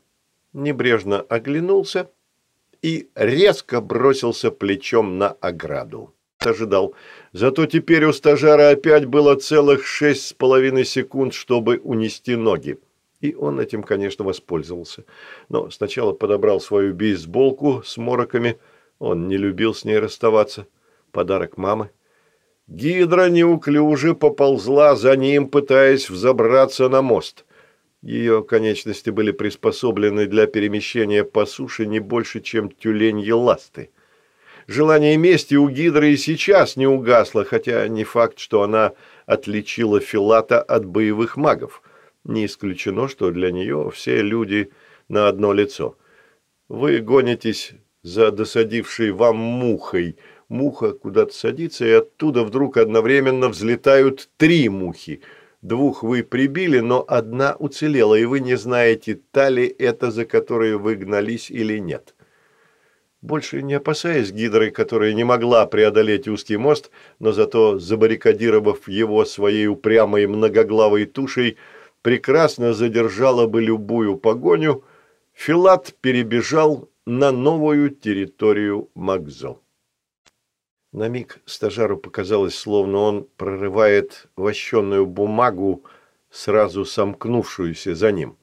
небрежно оглянулся и резко бросился плечом на ограду. Ожидал. Зато теперь у стажара опять было целых шесть с половиной секунд, чтобы унести ноги. И он этим, конечно, воспользовался. Но сначала подобрал свою бейсболку с мороками. Он не любил с ней расставаться. Подарок мамы. Гидра неуклюже поползла за ним, пытаясь взобраться на мост. Ее конечности были приспособлены для перемещения по суше не больше, чем тюленьи ласты. Желание мести у Гидры и сейчас не угасло, хотя не факт, что она отличила Филата от боевых магов. Не исключено, что для нее все люди на одно лицо. Вы гонитесь за досадившей вам мухой – Муха куда-то садится, и оттуда вдруг одновременно взлетают три мухи. Двух вы прибили, но одна уцелела, и вы не знаете, та ли это, за которой вы гнались или нет. Больше не опасаясь гидры, которая не могла преодолеть узкий мост, но зато, забаррикадировав его своей упрямой многоглавой тушей, прекрасно задержала бы любую погоню, Филат перебежал на новую территорию Макзо. На миг стажару показалось, словно он прорывает вощенную бумагу, сразу сомкнувшуюся за ним.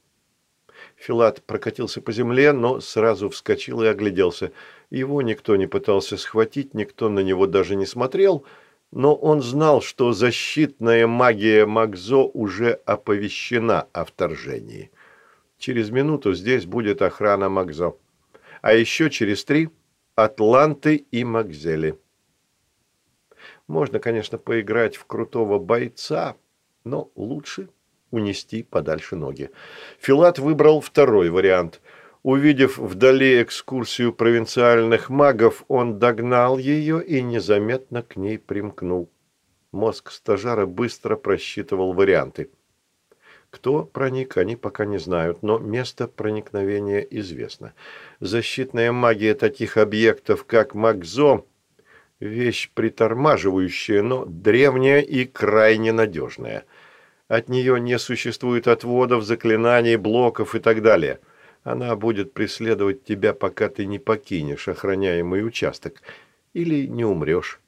Филат прокатился по земле, но сразу вскочил и огляделся. Его никто не пытался схватить, никто на него даже не смотрел, но он знал, что защитная магия Макзо уже оповещена о вторжении. Через минуту здесь будет охрана Макзо. А еще через три – Атланты и Макзели. Можно, конечно, поиграть в крутого бойца, но лучше унести подальше ноги. Филат выбрал второй вариант. Увидев вдали экскурсию провинциальных магов, он догнал ее и незаметно к ней примкнул. Мозг стажара быстро просчитывал варианты. Кто проник, они пока не знают, но место проникновения известно. Защитная магия таких объектов, как Макзо, Вещь притормаживающая, но древняя и крайне надежная. От нее не существует отводов, заклинаний, блоков и так далее. Она будет преследовать тебя, пока ты не покинешь охраняемый участок или не умрешь.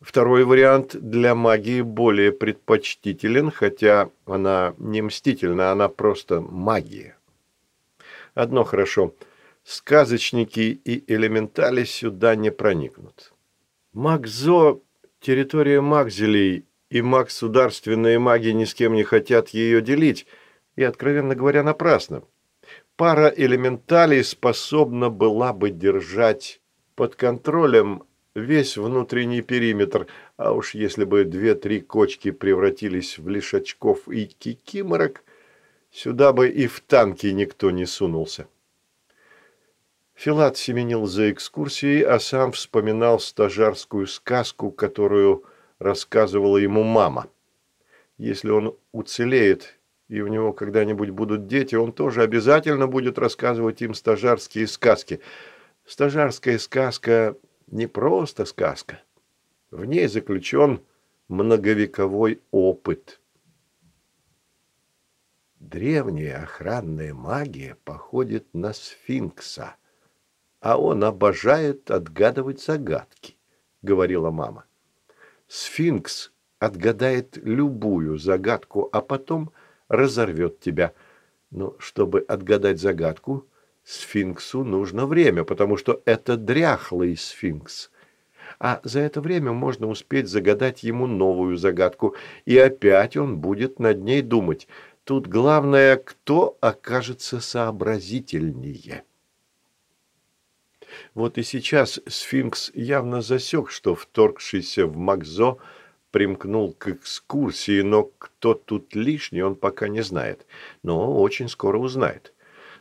Второй вариант для магии более предпочтителен, хотя она не мстительна, она просто магия. Одно хорошо – сказочники и элементали сюда не проникнут. Макзо – территория Макзелей, и максударственные маги ни с кем не хотят ее делить, и, откровенно говоря, напрасно. Пара элементалей способна была бы держать под контролем весь внутренний периметр, а уж если бы две-три кочки превратились в лишачков и кикиморок, сюда бы и в танки никто не сунулся. Филат семенил за экскурсией, а сам вспоминал стажарскую сказку, которую рассказывала ему мама. Если он уцелеет, и у него когда-нибудь будут дети, он тоже обязательно будет рассказывать им стажарские сказки. Стажарская сказка не просто сказка. В ней заключен многовековой опыт. Древняя охранная магия походит на сфинкса – а он обожает отгадывать загадки», — говорила мама. Сфинкс отгадает любую загадку, а потом разорвет тебя. Но чтобы отгадать загадку, сфинксу нужно время, потому что это дряхлый сфинкс. А за это время можно успеть загадать ему новую загадку, и опять он будет над ней думать. Тут главное, кто окажется сообразительнее. Вот и сейчас сфинкс явно засек, что вторгшийся в Макзо примкнул к экскурсии, но кто тут лишний, он пока не знает. Но очень скоро узнает.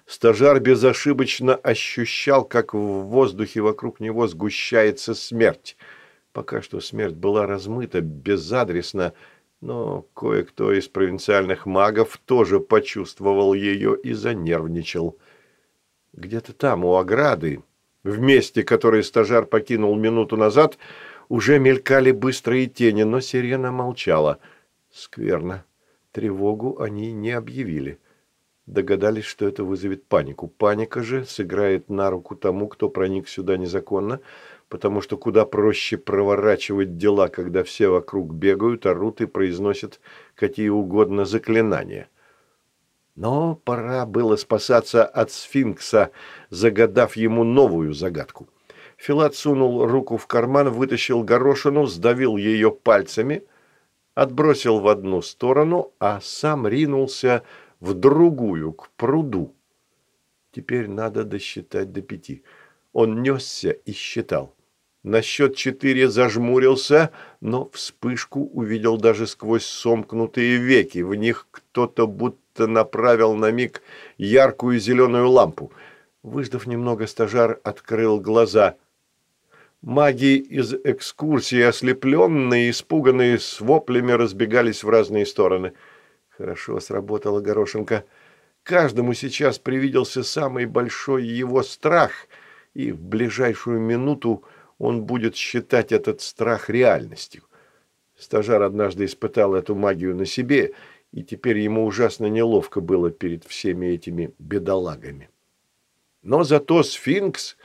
Стажар безошибочно ощущал, как в воздухе вокруг него сгущается смерть. Пока что смерть была размыта, безадресна, но кое-кто из провинциальных магов тоже почувствовал ее и занервничал. Где-то там, у ограды, в месте, которое стажар покинул минуту назад, уже мелькали быстрые тени, но сирена молчала. Скверно. Тревогу они не объявили. Догадались, что это вызовет панику. Паника же сыграет на руку тому, кто проник сюда незаконно, потому что куда проще проворачивать дела, когда все вокруг бегают, орут и произносят какие угодно заклинания. Но пора было спасаться от сфинкса, загадав ему новую загадку. Филат сунул руку в карман, вытащил горошину, сдавил ее пальцами, отбросил в одну сторону, а сам ринулся в другую, к пруду. Теперь надо досчитать до пяти. Он несся и считал. На счет четыре зажмурился, но вспышку увидел даже сквозь сомкнутые веки. В них кто-то будто направил на миг яркую зеленую лампу. Выждав немного, стажар открыл глаза. Маги из экскурсии, ослепленные, испуганные, с воплями разбегались в разные стороны. Хорошо сработала горошинка. Каждому сейчас привиделся самый большой его страх, и в ближайшую минуту он будет считать этот страх реальностью. Стажар однажды испытал эту магию на себе, и теперь ему ужасно неловко было перед всеми этими бедолагами. Но зато сфинкс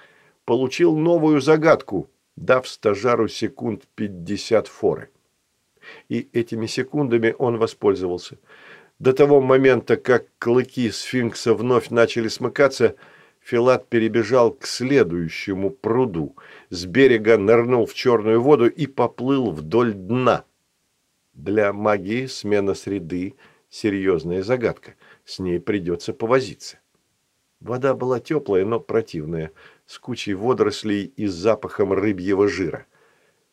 получил новую загадку, дав стажару секунд пятьдесят форы. И этими секундами он воспользовался. До того момента, как клыки сфинкса вновь начали смыкаться – Филат перебежал к следующему пруду, с берега нырнул в черную воду и поплыл вдоль дна. Для магии смена среды – серьезная загадка, с ней придется повозиться. Вода была теплая, но противная, с кучей водорослей и запахом рыбьего жира.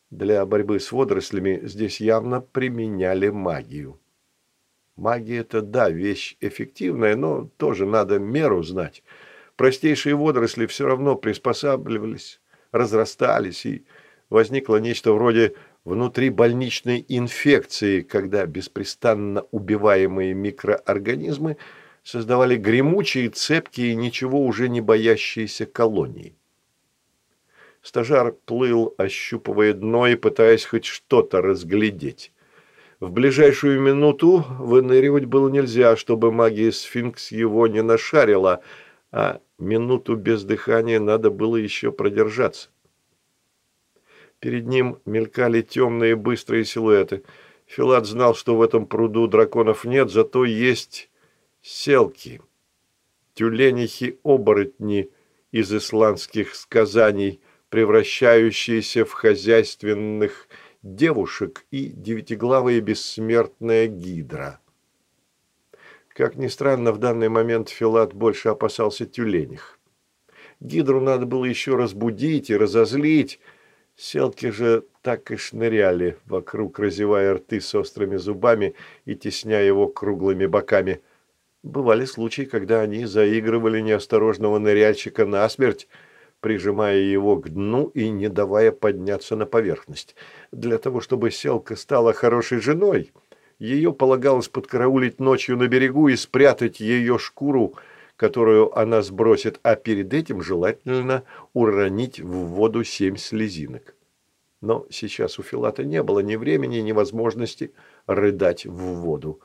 Для борьбы с водорослями здесь явно применяли магию. Магия – это, да, вещь эффективная, но тоже надо меру знать – простейшие водоросли все равно приспосабливались, разрастались, и возникло нечто вроде внутрибольничной инфекции, когда беспрестанно убиваемые микроорганизмы создавали гремучие, цепкие, ничего уже не боящиеся колонии. Стажар плыл, ощупывая дно и пытаясь хоть что-то разглядеть. В ближайшую минуту выныривать было нельзя, чтобы магия сфинкс его не нашарила – а минуту без дыхания надо было еще продержаться. Перед ним мелькали темные быстрые силуэты. Филат знал, что в этом пруду драконов нет, зато есть селки, тюленихи-оборотни из исландских сказаний, превращающиеся в хозяйственных девушек и девятиглавая бессмертная гидра. Как ни странно, в данный момент Филат больше опасался тюленях. Гидру надо было еще разбудить и разозлить. Селки же так и шныряли вокруг, разевая рты с острыми зубами и тесняя его круглыми боками. Бывали случаи, когда они заигрывали неосторожного ныряльщика насмерть, прижимая его к дну и не давая подняться на поверхность. Для того, чтобы селка стала хорошей женой, ее полагалось подкараулить ночью на берегу и спрятать ее шкуру, которую она сбросит, а перед этим желательно уронить в воду семь слезинок. Но сейчас у Филата не было ни времени, ни возможности рыдать в воду.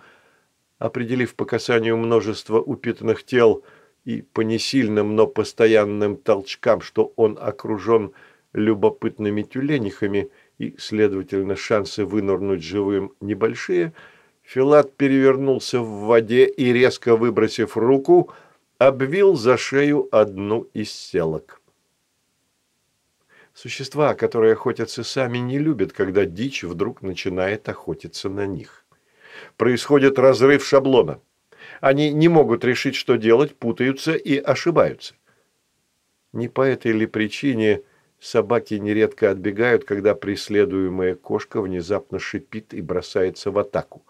Определив по касанию множество упитанных тел и по несильным, но постоянным толчкам, что он окружен любопытными тюленихами, и, следовательно, шансы вынырнуть живым небольшие, Филат перевернулся в воде и, резко выбросив руку, обвил за шею одну из селок. Существа, которые охотятся сами, не любят, когда дичь вдруг начинает охотиться на них. Происходит разрыв шаблона. Они не могут решить, что делать, путаются и ошибаются. Не по этой ли причине собаки нередко отбегают, когда преследуемая кошка внезапно шипит и бросается в атаку.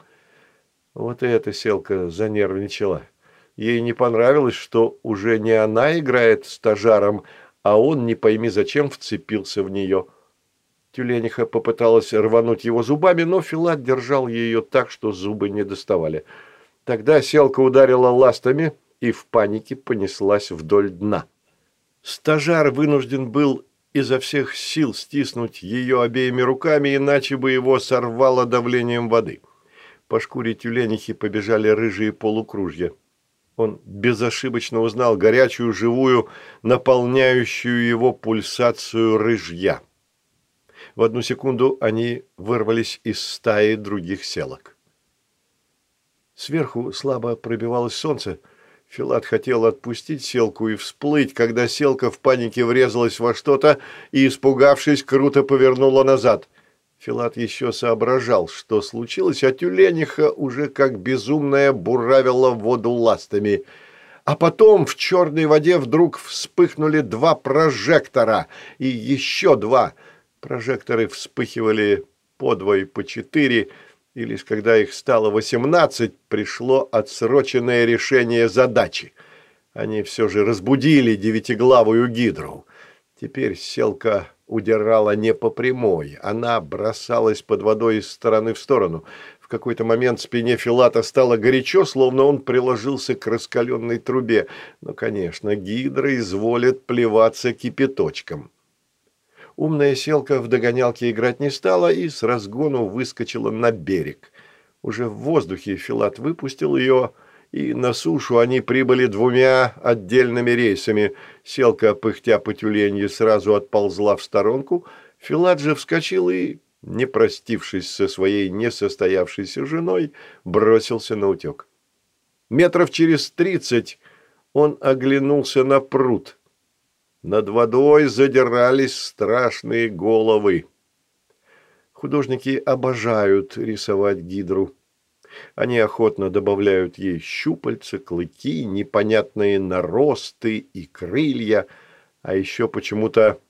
Вот и эта селка занервничала. Ей не понравилось, что уже не она играет стажаром, а он, не пойми зачем, вцепился в нее. Тюлениха попыталась рвануть его зубами, но Филат держал ее так, что зубы не доставали. Тогда селка ударила ластами и в панике понеслась вдоль дна. Стажар вынужден был изо всех сил стиснуть ее обеими руками, иначе бы его сорвало давлением воды. По шкуре тюленихи побежали рыжие полукружья. Он безошибочно узнал горячую, живую, наполняющую его пульсацию рыжья. В одну секунду они вырвались из стаи других селок. Сверху слабо пробивалось солнце. Филат хотел отпустить селку и всплыть, когда селка в панике врезалась во что-то и, испугавшись, круто повернула назад – Филат еще соображал, что случилось, а тюлениха уже как безумная буравила воду ластами. А потом в черной воде вдруг вспыхнули два прожектора и еще два. Прожекторы вспыхивали по двое, по четыре, и лишь когда их стало восемнадцать, пришло отсроченное решение задачи. Они все же разбудили девятиглавую гидру. Теперь селка удирала не по прямой, она бросалась под водой из стороны в сторону. В какой-то момент спине Филата стало горячо, словно он приложился к раскаленной трубе. Но, конечно, гидра изволит плеваться кипяточком. Умная селка в догонялке играть не стала и с разгону выскочила на берег. Уже в воздухе Филат выпустил ее, и на сушу они прибыли двумя отдельными рейсами. Селка, пыхтя по тюленье, сразу отползла в сторонку. Филат же вскочил и, не простившись со своей несостоявшейся женой, бросился на утек. Метров через тридцать он оглянулся на пруд. Над водой задирались страшные головы. Художники обожают рисовать гидру. Они охотно добавляют ей щупальца, клыки, непонятные наросты и крылья, а еще почему-то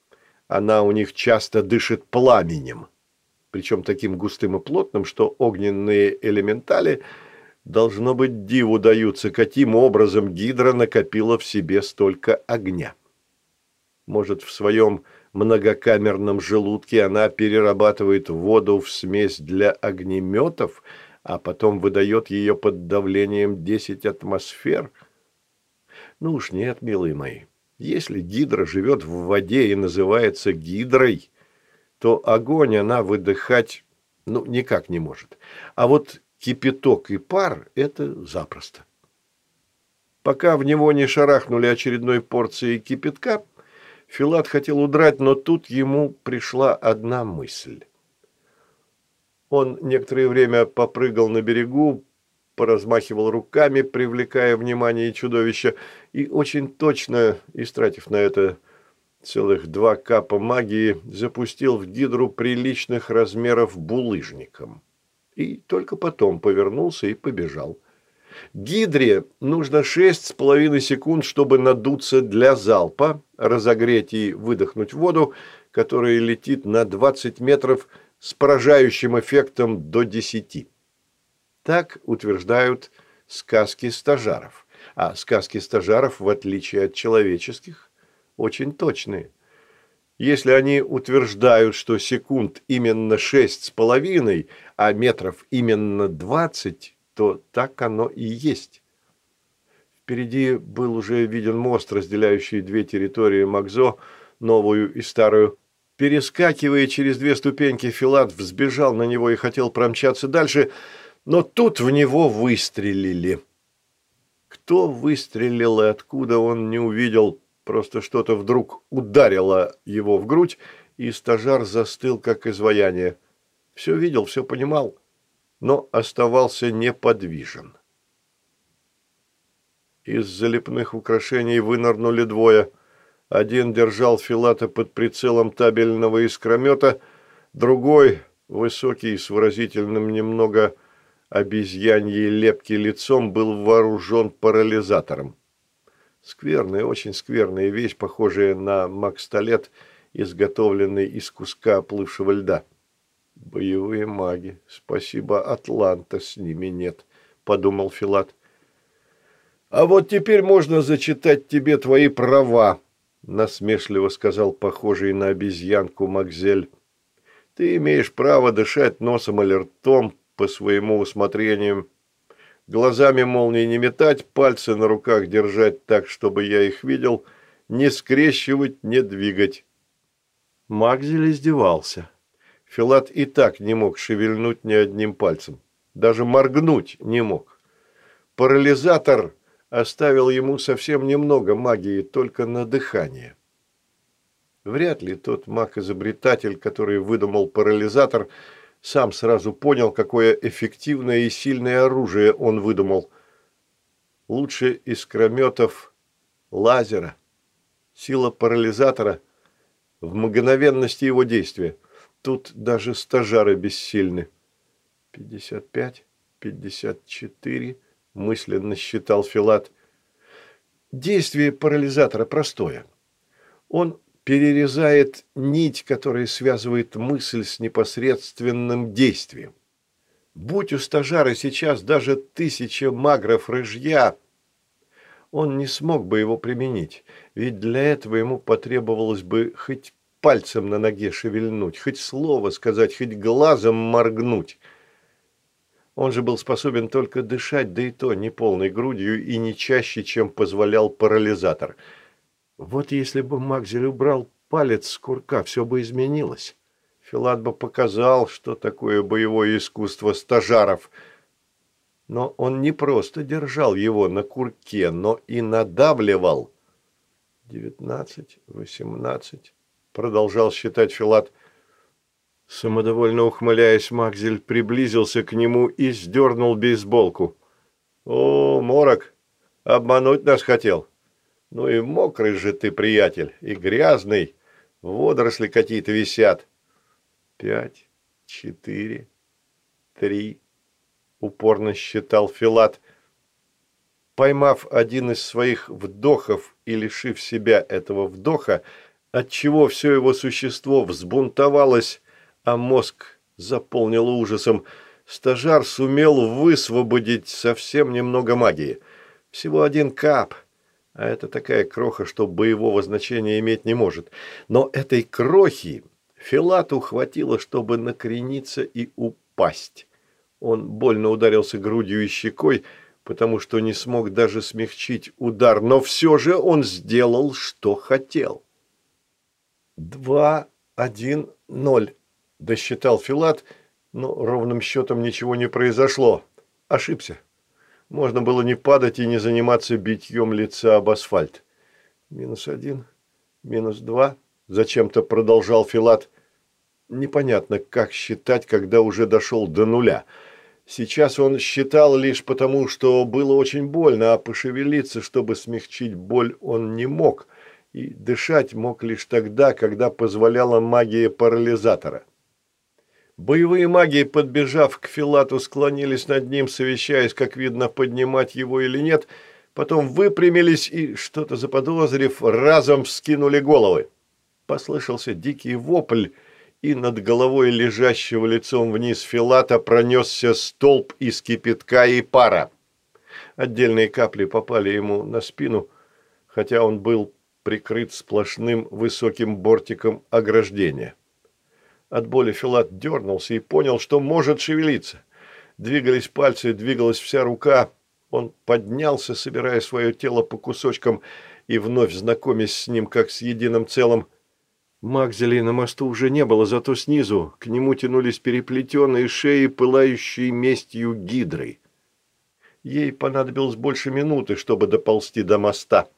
она у них часто дышит пламенем, причем таким густым и плотным, что огненные элементали должно быть диву даются, каким образом гидра накопила в себе столько огня. Может, в своем многокамерном желудке она перерабатывает воду в смесь для огнеметов – а потом выдает ее под давлением 10 атмосфер? Ну уж нет, милые мои. Если гидра живет в воде и называется гидрой, то огонь она выдыхать ну, никак не может. А вот кипяток и пар – это запросто. Пока в него не шарахнули очередной порцией кипятка, Филат хотел удрать, но тут ему пришла одна мысль. Он некоторое время попрыгал на берегу, поразмахивал руками, привлекая внимание чудовища, и очень точно, истратив на это целых два капа магии, запустил в гидру приличных размеров булыжником. И только потом повернулся и побежал. Гидре нужно шесть с половиной секунд, чтобы надуться для залпа, разогреть и выдохнуть воду, которая летит на 20 метров с поражающим эффектом до 10. Так утверждают сказки стажаров. А сказки стажаров, в отличие от человеческих, очень точные. Если они утверждают, что секунд именно шесть с половиной, а метров именно двадцать, то так оно и есть. Впереди был уже виден мост, разделяющий две территории Макзо, новую и старую. Перескакивая через две ступеньки, Филат взбежал на него и хотел промчаться дальше, но тут в него выстрелили. Кто выстрелил и откуда он не увидел, просто что-то вдруг ударило его в грудь, и стажар застыл, как изваяние. Все видел, все понимал, но оставался неподвижен. Из залепных украшений вынырнули двое. Один держал Филата под прицелом табельного искромета, другой, высокий, с выразительным немного обезьяньей лепки лицом, был вооружен парализатором. Скверная, очень скверная вещь, похожая на макстолет, изготовленный из куска оплывшего льда. «Боевые маги. Спасибо, Атланта с ними нет», — подумал Филат. «А вот теперь можно зачитать тебе твои права», – насмешливо сказал похожий на обезьянку Макзель. «Ты имеешь право дышать носом или ртом по своему усмотрению, глазами молнии не метать, пальцы на руках держать так, чтобы я их видел, не скрещивать, не двигать». Макзель издевался. Филат и так не мог шевельнуть ни одним пальцем, даже моргнуть не мог. Парализатор оставил ему совсем немного магии, только на дыхание. Вряд ли тот маг-изобретатель, который выдумал парализатор, сам сразу понял, какое эффективное и сильное оружие он выдумал. Лучше искрометов лазера. Сила парализатора в мгновенности его действия. Тут даже стажары бессильны. Пятьдесят пять, пятьдесят четыре мысленно считал Филат. Действие парализатора простое. Он перерезает нить, которая связывает мысль с непосредственным действием. Будь у стажара сейчас даже тысяча магров рыжья, он не смог бы его применить, ведь для этого ему потребовалось бы хоть пальцем на ноге шевельнуть, хоть слово сказать, хоть глазом моргнуть – он же был способен только дышать, да и то не полной грудью и не чаще, чем позволял парализатор. Вот если бы Макзель убрал палец с курка, все бы изменилось. Филат бы показал, что такое боевое искусство стажаров. Но он не просто держал его на курке, но и надавливал. «Девятнадцать, восемнадцать», — продолжал считать Филат, — Самодовольно ухмыляясь, Макзель приблизился к нему и сдернул бейсболку. «О, Морок, обмануть нас хотел. Ну и мокрый же ты, приятель, и грязный. Водоросли какие-то висят». «Пять, четыре, три», — упорно считал Филат. Поймав один из своих вдохов и лишив себя этого вдоха, отчего все его существо взбунтовалось, а мозг заполнил ужасом. Стажар сумел высвободить совсем немного магии. Всего один кап, а это такая кроха, что боевого значения иметь не может. Но этой крохи Филату хватило, чтобы накрениться и упасть. Он больно ударился грудью и щекой, потому что не смог даже смягчить удар, но все же он сделал, что хотел. «Два, один, ноль», Досчитал Филат, но ровным счетом ничего не произошло. Ошибся. Можно было не падать и не заниматься битьем лица об асфальт. Минус один, минус два. Зачем-то продолжал Филат. Непонятно, как считать, когда уже дошел до нуля. Сейчас он считал лишь потому, что было очень больно, а пошевелиться, чтобы смягчить боль, он не мог. И дышать мог лишь тогда, когда позволяла магия парализатора. Боевые маги, подбежав к Филату, склонились над ним, совещаясь, как видно, поднимать его или нет, потом выпрямились и, что-то заподозрив, разом вскинули головы. Послышался дикий вопль, и над головой лежащего лицом вниз Филата пронесся столб из кипятка и пара. Отдельные капли попали ему на спину, хотя он был прикрыт сплошным высоким бортиком ограждения. От боли Филат дернулся и понял, что может шевелиться. Двигались пальцы, двигалась вся рука. Он поднялся, собирая свое тело по кусочкам и вновь знакомясь с ним, как с единым целым. Макзелей на мосту уже не было, зато снизу к нему тянулись переплетенные шеи, пылающие местью гидрой. Ей понадобилось больше минуты, чтобы доползти до моста.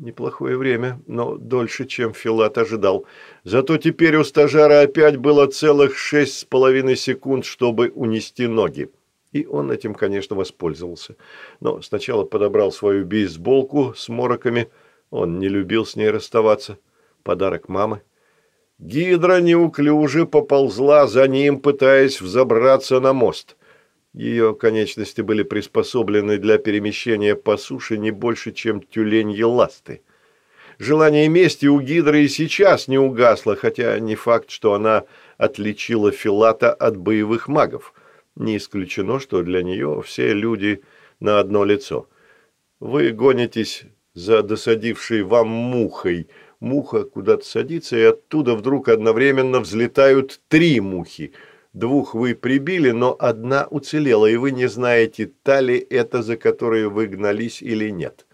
Неплохое время, но дольше, чем Филат ожидал. Зато теперь у стажара опять было целых шесть с половиной секунд, чтобы унести ноги. И он этим, конечно, воспользовался. Но сначала подобрал свою бейсболку с мороками. Он не любил с ней расставаться. Подарок мамы. Гидра неуклюже поползла за ним, пытаясь взобраться на мост. Ее конечности были приспособлены для перемещения по суше не больше, чем тюленьи ласты. Желание мести у Гидры и сейчас не угасло, хотя не факт, что она отличила Филата от боевых магов. Не исключено, что для нее все люди на одно лицо. Вы гонитесь за досадившей вам мухой. Муха куда-то садится, и оттуда вдруг одновременно взлетают три мухи – Двух вы прибили, но одна уцелела, и вы не знаете, та ли это, за которой вы гнались или нет.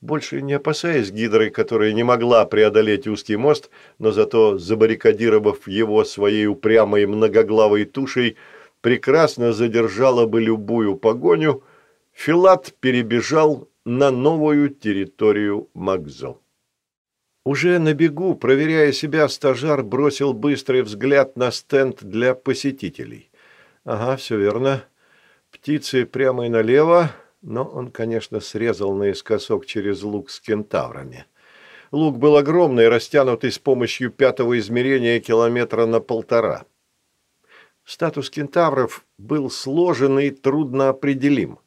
Больше не опасаясь гидры, которая не могла преодолеть узкий мост, но зато, забаррикадировав его своей упрямой многоглавой тушей, прекрасно задержала бы любую погоню, Филат перебежал на новую территорию Макзо. Уже на бегу, проверяя себя, стажар бросил быстрый взгляд на стенд для посетителей. Ага, все верно. Птицы прямо и налево, но он, конечно, срезал наискосок через лук с кентаврами. Лук был огромный, растянутый с помощью пятого измерения километра на полтора. Статус кентавров был сложен и трудно определим.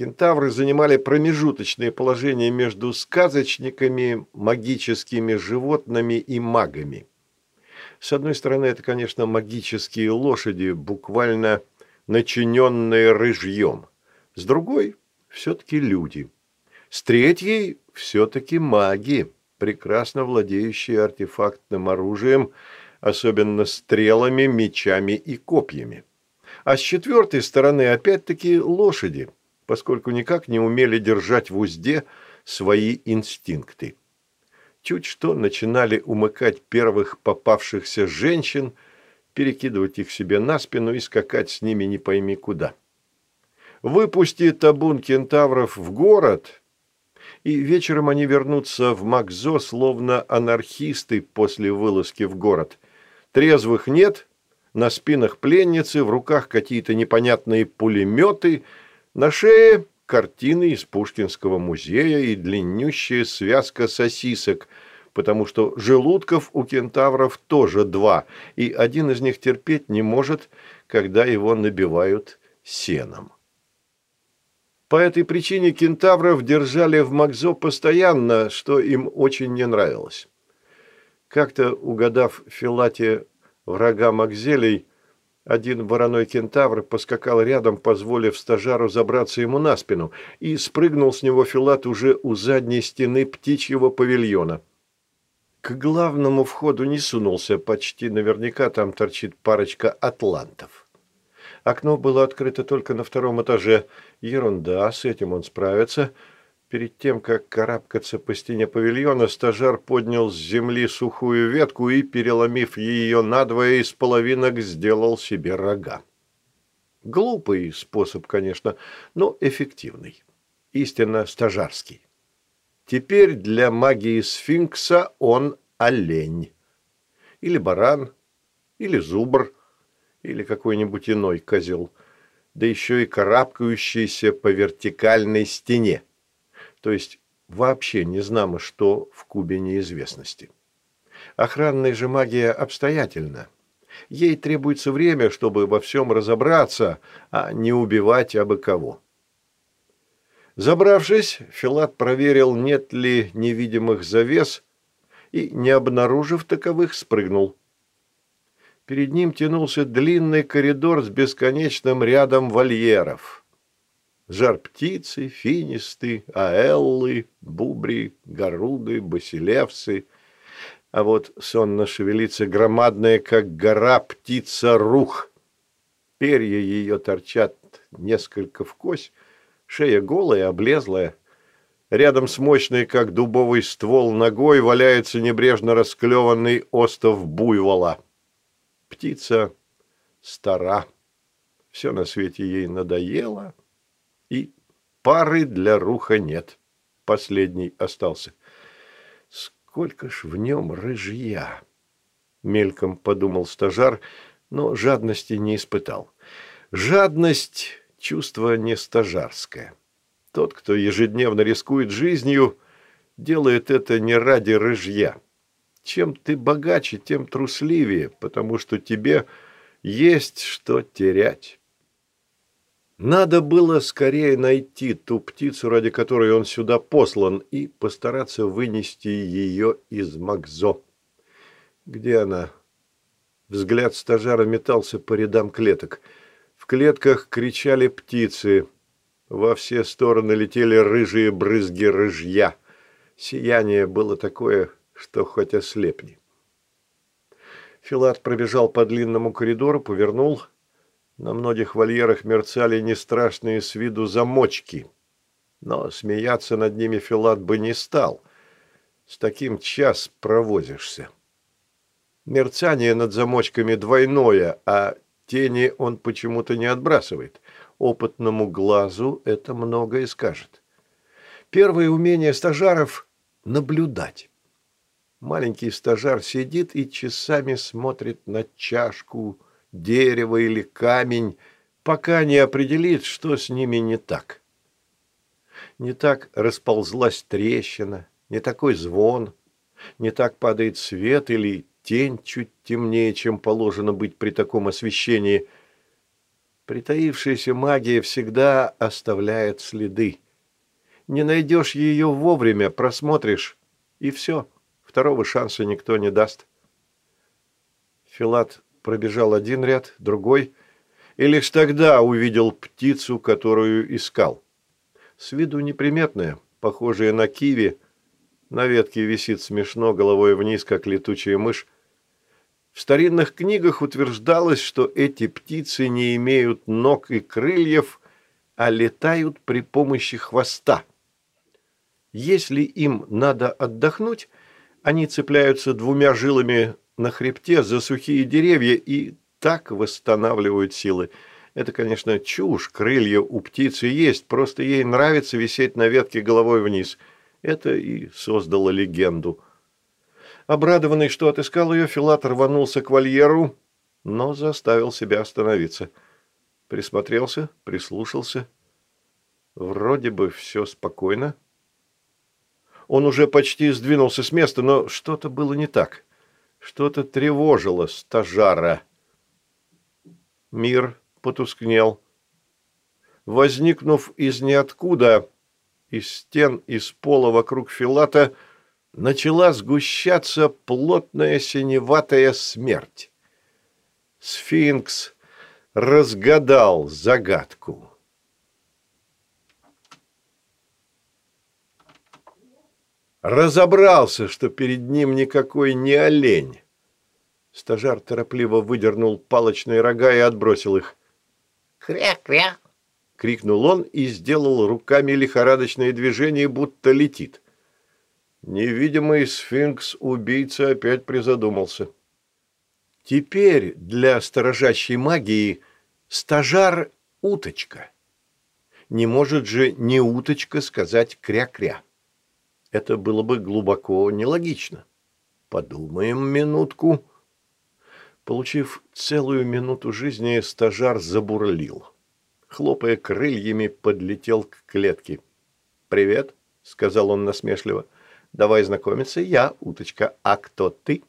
Кентавры занимали промежуточное положение между сказочниками, магическими животными и магами. С одной стороны, это, конечно, магические лошади, буквально начиненные рыжьем. С другой – все-таки люди. С третьей – все-таки маги, прекрасно владеющие артефактным оружием, особенно стрелами, мечами и копьями. А с четвертой стороны, опять-таки, лошади – поскольку никак не умели держать в узде свои инстинкты. Чуть что начинали умыкать первых попавшихся женщин, перекидывать их себе на спину и скакать с ними не пойми куда. Выпусти табун кентавров в город, и вечером они вернутся в Макзо, словно анархисты после вылазки в город. Трезвых нет, на спинах пленницы, в руках какие-то непонятные пулеметы – на шее картины из Пушкинского музея и длиннющая связка сосисок, потому что желудков у кентавров тоже два, и один из них терпеть не может, когда его набивают сеном. По этой причине кентавров держали в Макзо постоянно, что им очень не нравилось. Как-то, угадав Филате врага Макзелей, один вороной кентавр поскакал рядом, позволив стажару забраться ему на спину, и спрыгнул с него Филат уже у задней стены птичьего павильона. К главному входу не сунулся, почти наверняка там торчит парочка атлантов. Окно было открыто только на втором этаже. Ерунда, с этим он справится – Перед тем, как карабкаться по стене павильона, стажар поднял с земли сухую ветку и, переломив ее надвое из половинок, сделал себе рога. Глупый способ, конечно, но эффективный. Истинно стажарский. Теперь для магии сфинкса он олень. Или баран, или зубр, или какой-нибудь иной козел. Да еще и карабкающийся по вертикальной стене то есть вообще не знамо, что в кубе неизвестности. Охранная же магия обстоятельна. Ей требуется время, чтобы во всем разобраться, а не убивать абы кого. Забравшись, Филат проверил, нет ли невидимых завес, и, не обнаружив таковых, спрыгнул. Перед ним тянулся длинный коридор с бесконечным рядом вольеров – жар-птицы, финисты, аэллы, бубри, горуды, басилевсы. А вот сонно шевелится громадная, как гора, птица-рух. Перья ее торчат несколько вкось, шея голая, облезлая. Рядом с мощной, как дубовый ствол, ногой валяется небрежно расклеванный остов буйвола. Птица стара, все на свете ей надоело — пары для руха нет. последний остался. Сколько ж в нем рыжья! Мельком подумал стажар, но жадности не испытал. Жадность – чувство не стажарское. Тот, кто ежедневно рискует жизнью, делает это не ради рыжья. Чем ты богаче, тем трусливее, потому что тебе есть что терять. Надо было скорее найти ту птицу, ради которой он сюда послан, и постараться вынести ее из Макзо. Где она? Взгляд стажара метался по рядам клеток. В клетках кричали птицы. Во все стороны летели рыжие брызги рыжья. Сияние было такое, что хоть ослепни. Филат пробежал по длинному коридору, повернул – на многих вольерах мерцали нестрашные с виду замочки. Но смеяться над ними Филат бы не стал. С таким час провозишься. Мерцание над замочками двойное, а тени он почему-то не отбрасывает. Опытному глазу это многое скажет. Первое умение стажаров – наблюдать. Маленький стажар сидит и часами смотрит на чашку – дерево или камень, пока не определит, что с ними не так. Не так расползлась трещина, не такой звон, не так падает свет или тень чуть темнее, чем положено быть при таком освещении. Притаившаяся магия всегда оставляет следы. Не найдешь ее вовремя, просмотришь, и все, второго шанса никто не даст. Филат пробежал один ряд, другой, и лишь тогда увидел птицу, которую искал. С виду неприметная, похожая на киви, на ветке висит смешно головой вниз, как летучая мышь. В старинных книгах утверждалось, что эти птицы не имеют ног и крыльев, а летают при помощи хвоста. Если им надо отдохнуть, они цепляются двумя жилами на хребте за сухие деревья и так восстанавливают силы. Это, конечно, чушь, крылья у птицы есть, просто ей нравится висеть на ветке головой вниз. Это и создало легенду. Обрадованный, что отыскал ее, Филат рванулся к вольеру, но заставил себя остановиться. Присмотрелся, прислушался. Вроде бы все спокойно. Он уже почти сдвинулся с места, но что-то было не так. Что-то тревожило стажара. Мир потускнел. Возникнув из ниоткуда, из стен, из пола вокруг Филата, начала сгущаться плотная синеватая смерть. Сфинкс разгадал загадку. Разобрался, что перед ним никакой не олень. Стажар торопливо выдернул палочные рога и отбросил их. «Кря-кря!» — крикнул он и сделал руками лихорадочное движение, будто летит. Невидимый сфинкс-убийца опять призадумался. Теперь для сторожащей магии стажар — уточка. Не может же не уточка сказать «кря-кря». Это было бы глубоко нелогично. Подумаем минутку. Получив целую минуту жизни, стажар забурлил. Хлопая крыльями, подлетел к клетке. «Привет», — сказал он насмешливо. «Давай знакомиться, я уточка, а кто ты?»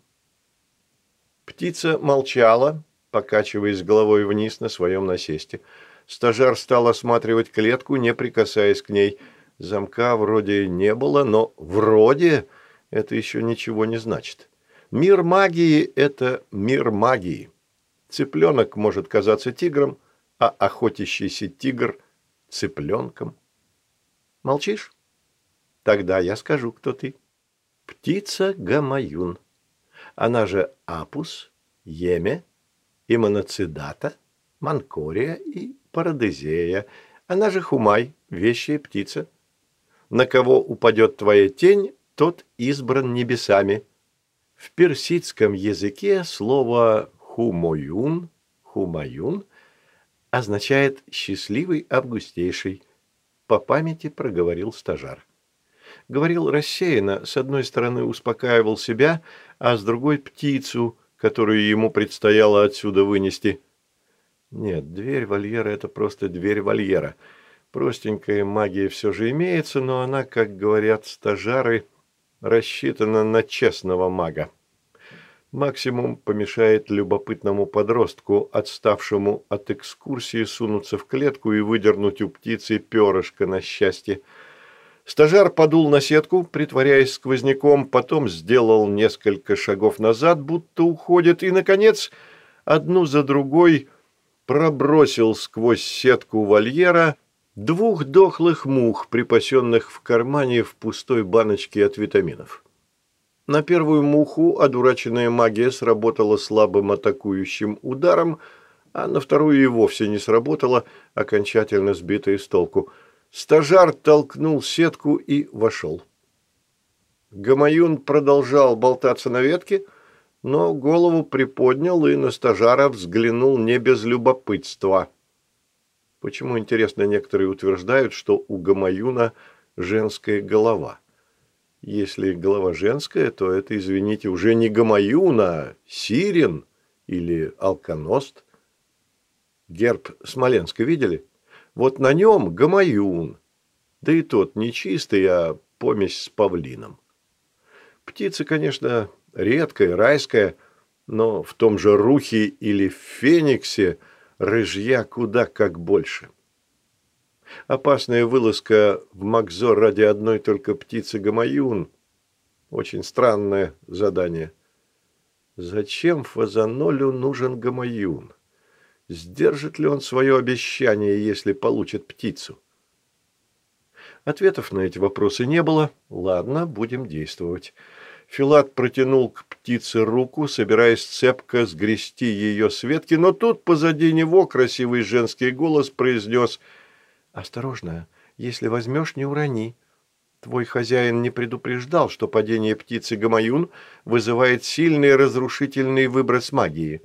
Птица молчала, покачиваясь головой вниз на своем насесте. Стажар стал осматривать клетку, не прикасаясь к ней — Замка вроде не было, но вроде это еще ничего не значит. Мир магии – это мир магии. Цыпленок может казаться тигром, а охотящийся тигр – цыпленком. Молчишь? Тогда я скажу, кто ты. Птица Гамаюн. Она же Апус, Еме, Имоноцидата, Манкория и Парадезея. Она же Хумай, вещая птица – на кого упадет твоя тень, тот избран небесами. В персидском языке слово «хумоюн», «хумаюн» означает «счастливый августейший», по памяти проговорил стажар. Говорил рассеянно, с одной стороны успокаивал себя, а с другой – птицу, которую ему предстояло отсюда вынести. Нет, дверь вольера – это просто дверь вольера. Простенькая магия все же имеется, но она, как говорят стажары, рассчитана на честного мага. Максимум помешает любопытному подростку, отставшему от экскурсии, сунуться в клетку и выдернуть у птицы перышко на счастье. Стажар подул на сетку, притворяясь сквозняком, потом сделал несколько шагов назад, будто уходит, и, наконец, одну за другой пробросил сквозь сетку вольера двух дохлых мух, припасенных в кармане в пустой баночке от витаминов. На первую муху одураченная магия сработала слабым атакующим ударом, а на вторую и вовсе не сработала, окончательно сбитая с толку. Стажар толкнул сетку и вошел. Гамаюн продолжал болтаться на ветке, но голову приподнял и на стажара взглянул не без любопытства. Почему, интересно, некоторые утверждают, что у Гамаюна женская голова? Если голова женская, то это, извините, уже не Гамаюн, а Сирин или Алконост. Герб Смоленска видели? Вот на нем Гамаюн. Да и тот не чистый, а помесь с павлином. Птица, конечно, редкая, райская, но в том же Рухе или Фениксе рыжья куда как больше. Опасная вылазка в Макзор ради одной только птицы Гамаюн. Очень странное задание. Зачем Фазанолю нужен Гамаюн? Сдержит ли он свое обещание, если получит птицу? Ответов на эти вопросы не было. Ладно, будем действовать. Филат протянул к птице руку, собираясь цепко сгрести ее с ветки, но тут позади него красивый женский голос произнес – «Осторожно, если возьмешь, не урони. Твой хозяин не предупреждал, что падение птицы Гамаюн вызывает сильный разрушительный выброс магии».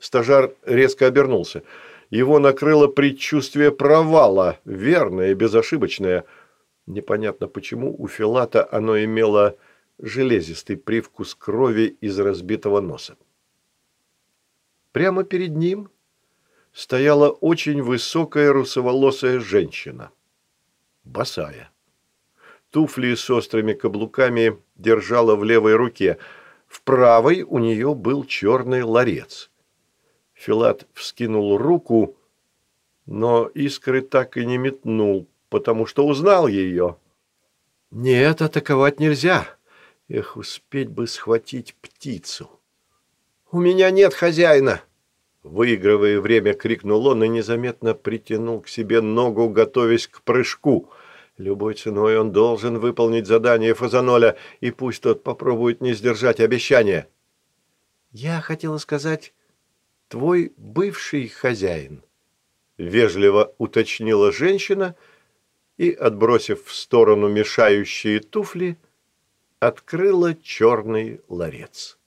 Стажар резко обернулся. Его накрыло предчувствие провала, верное, безошибочное. Непонятно почему у Филата оно имело железистый привкус крови из разбитого носа. Прямо перед ним стояла очень высокая русоволосая женщина. Босая. Туфли с острыми каблуками держала в левой руке. В правой у нее был черный ларец. Филат вскинул руку, но искры так и не метнул, потому что узнал ее. Нет, атаковать нельзя. Эх, успеть бы схватить птицу. «У меня нет хозяина!» Выигрывая время, крикнул он и незаметно притянул к себе ногу, готовясь к прыжку. Любой ценой он должен выполнить задание Фазаноля, и пусть тот попробует не сдержать обещания. «Я хотела сказать, твой бывший хозяин», — вежливо уточнила женщина и, отбросив в сторону мешающие туфли, открыла черный ларец.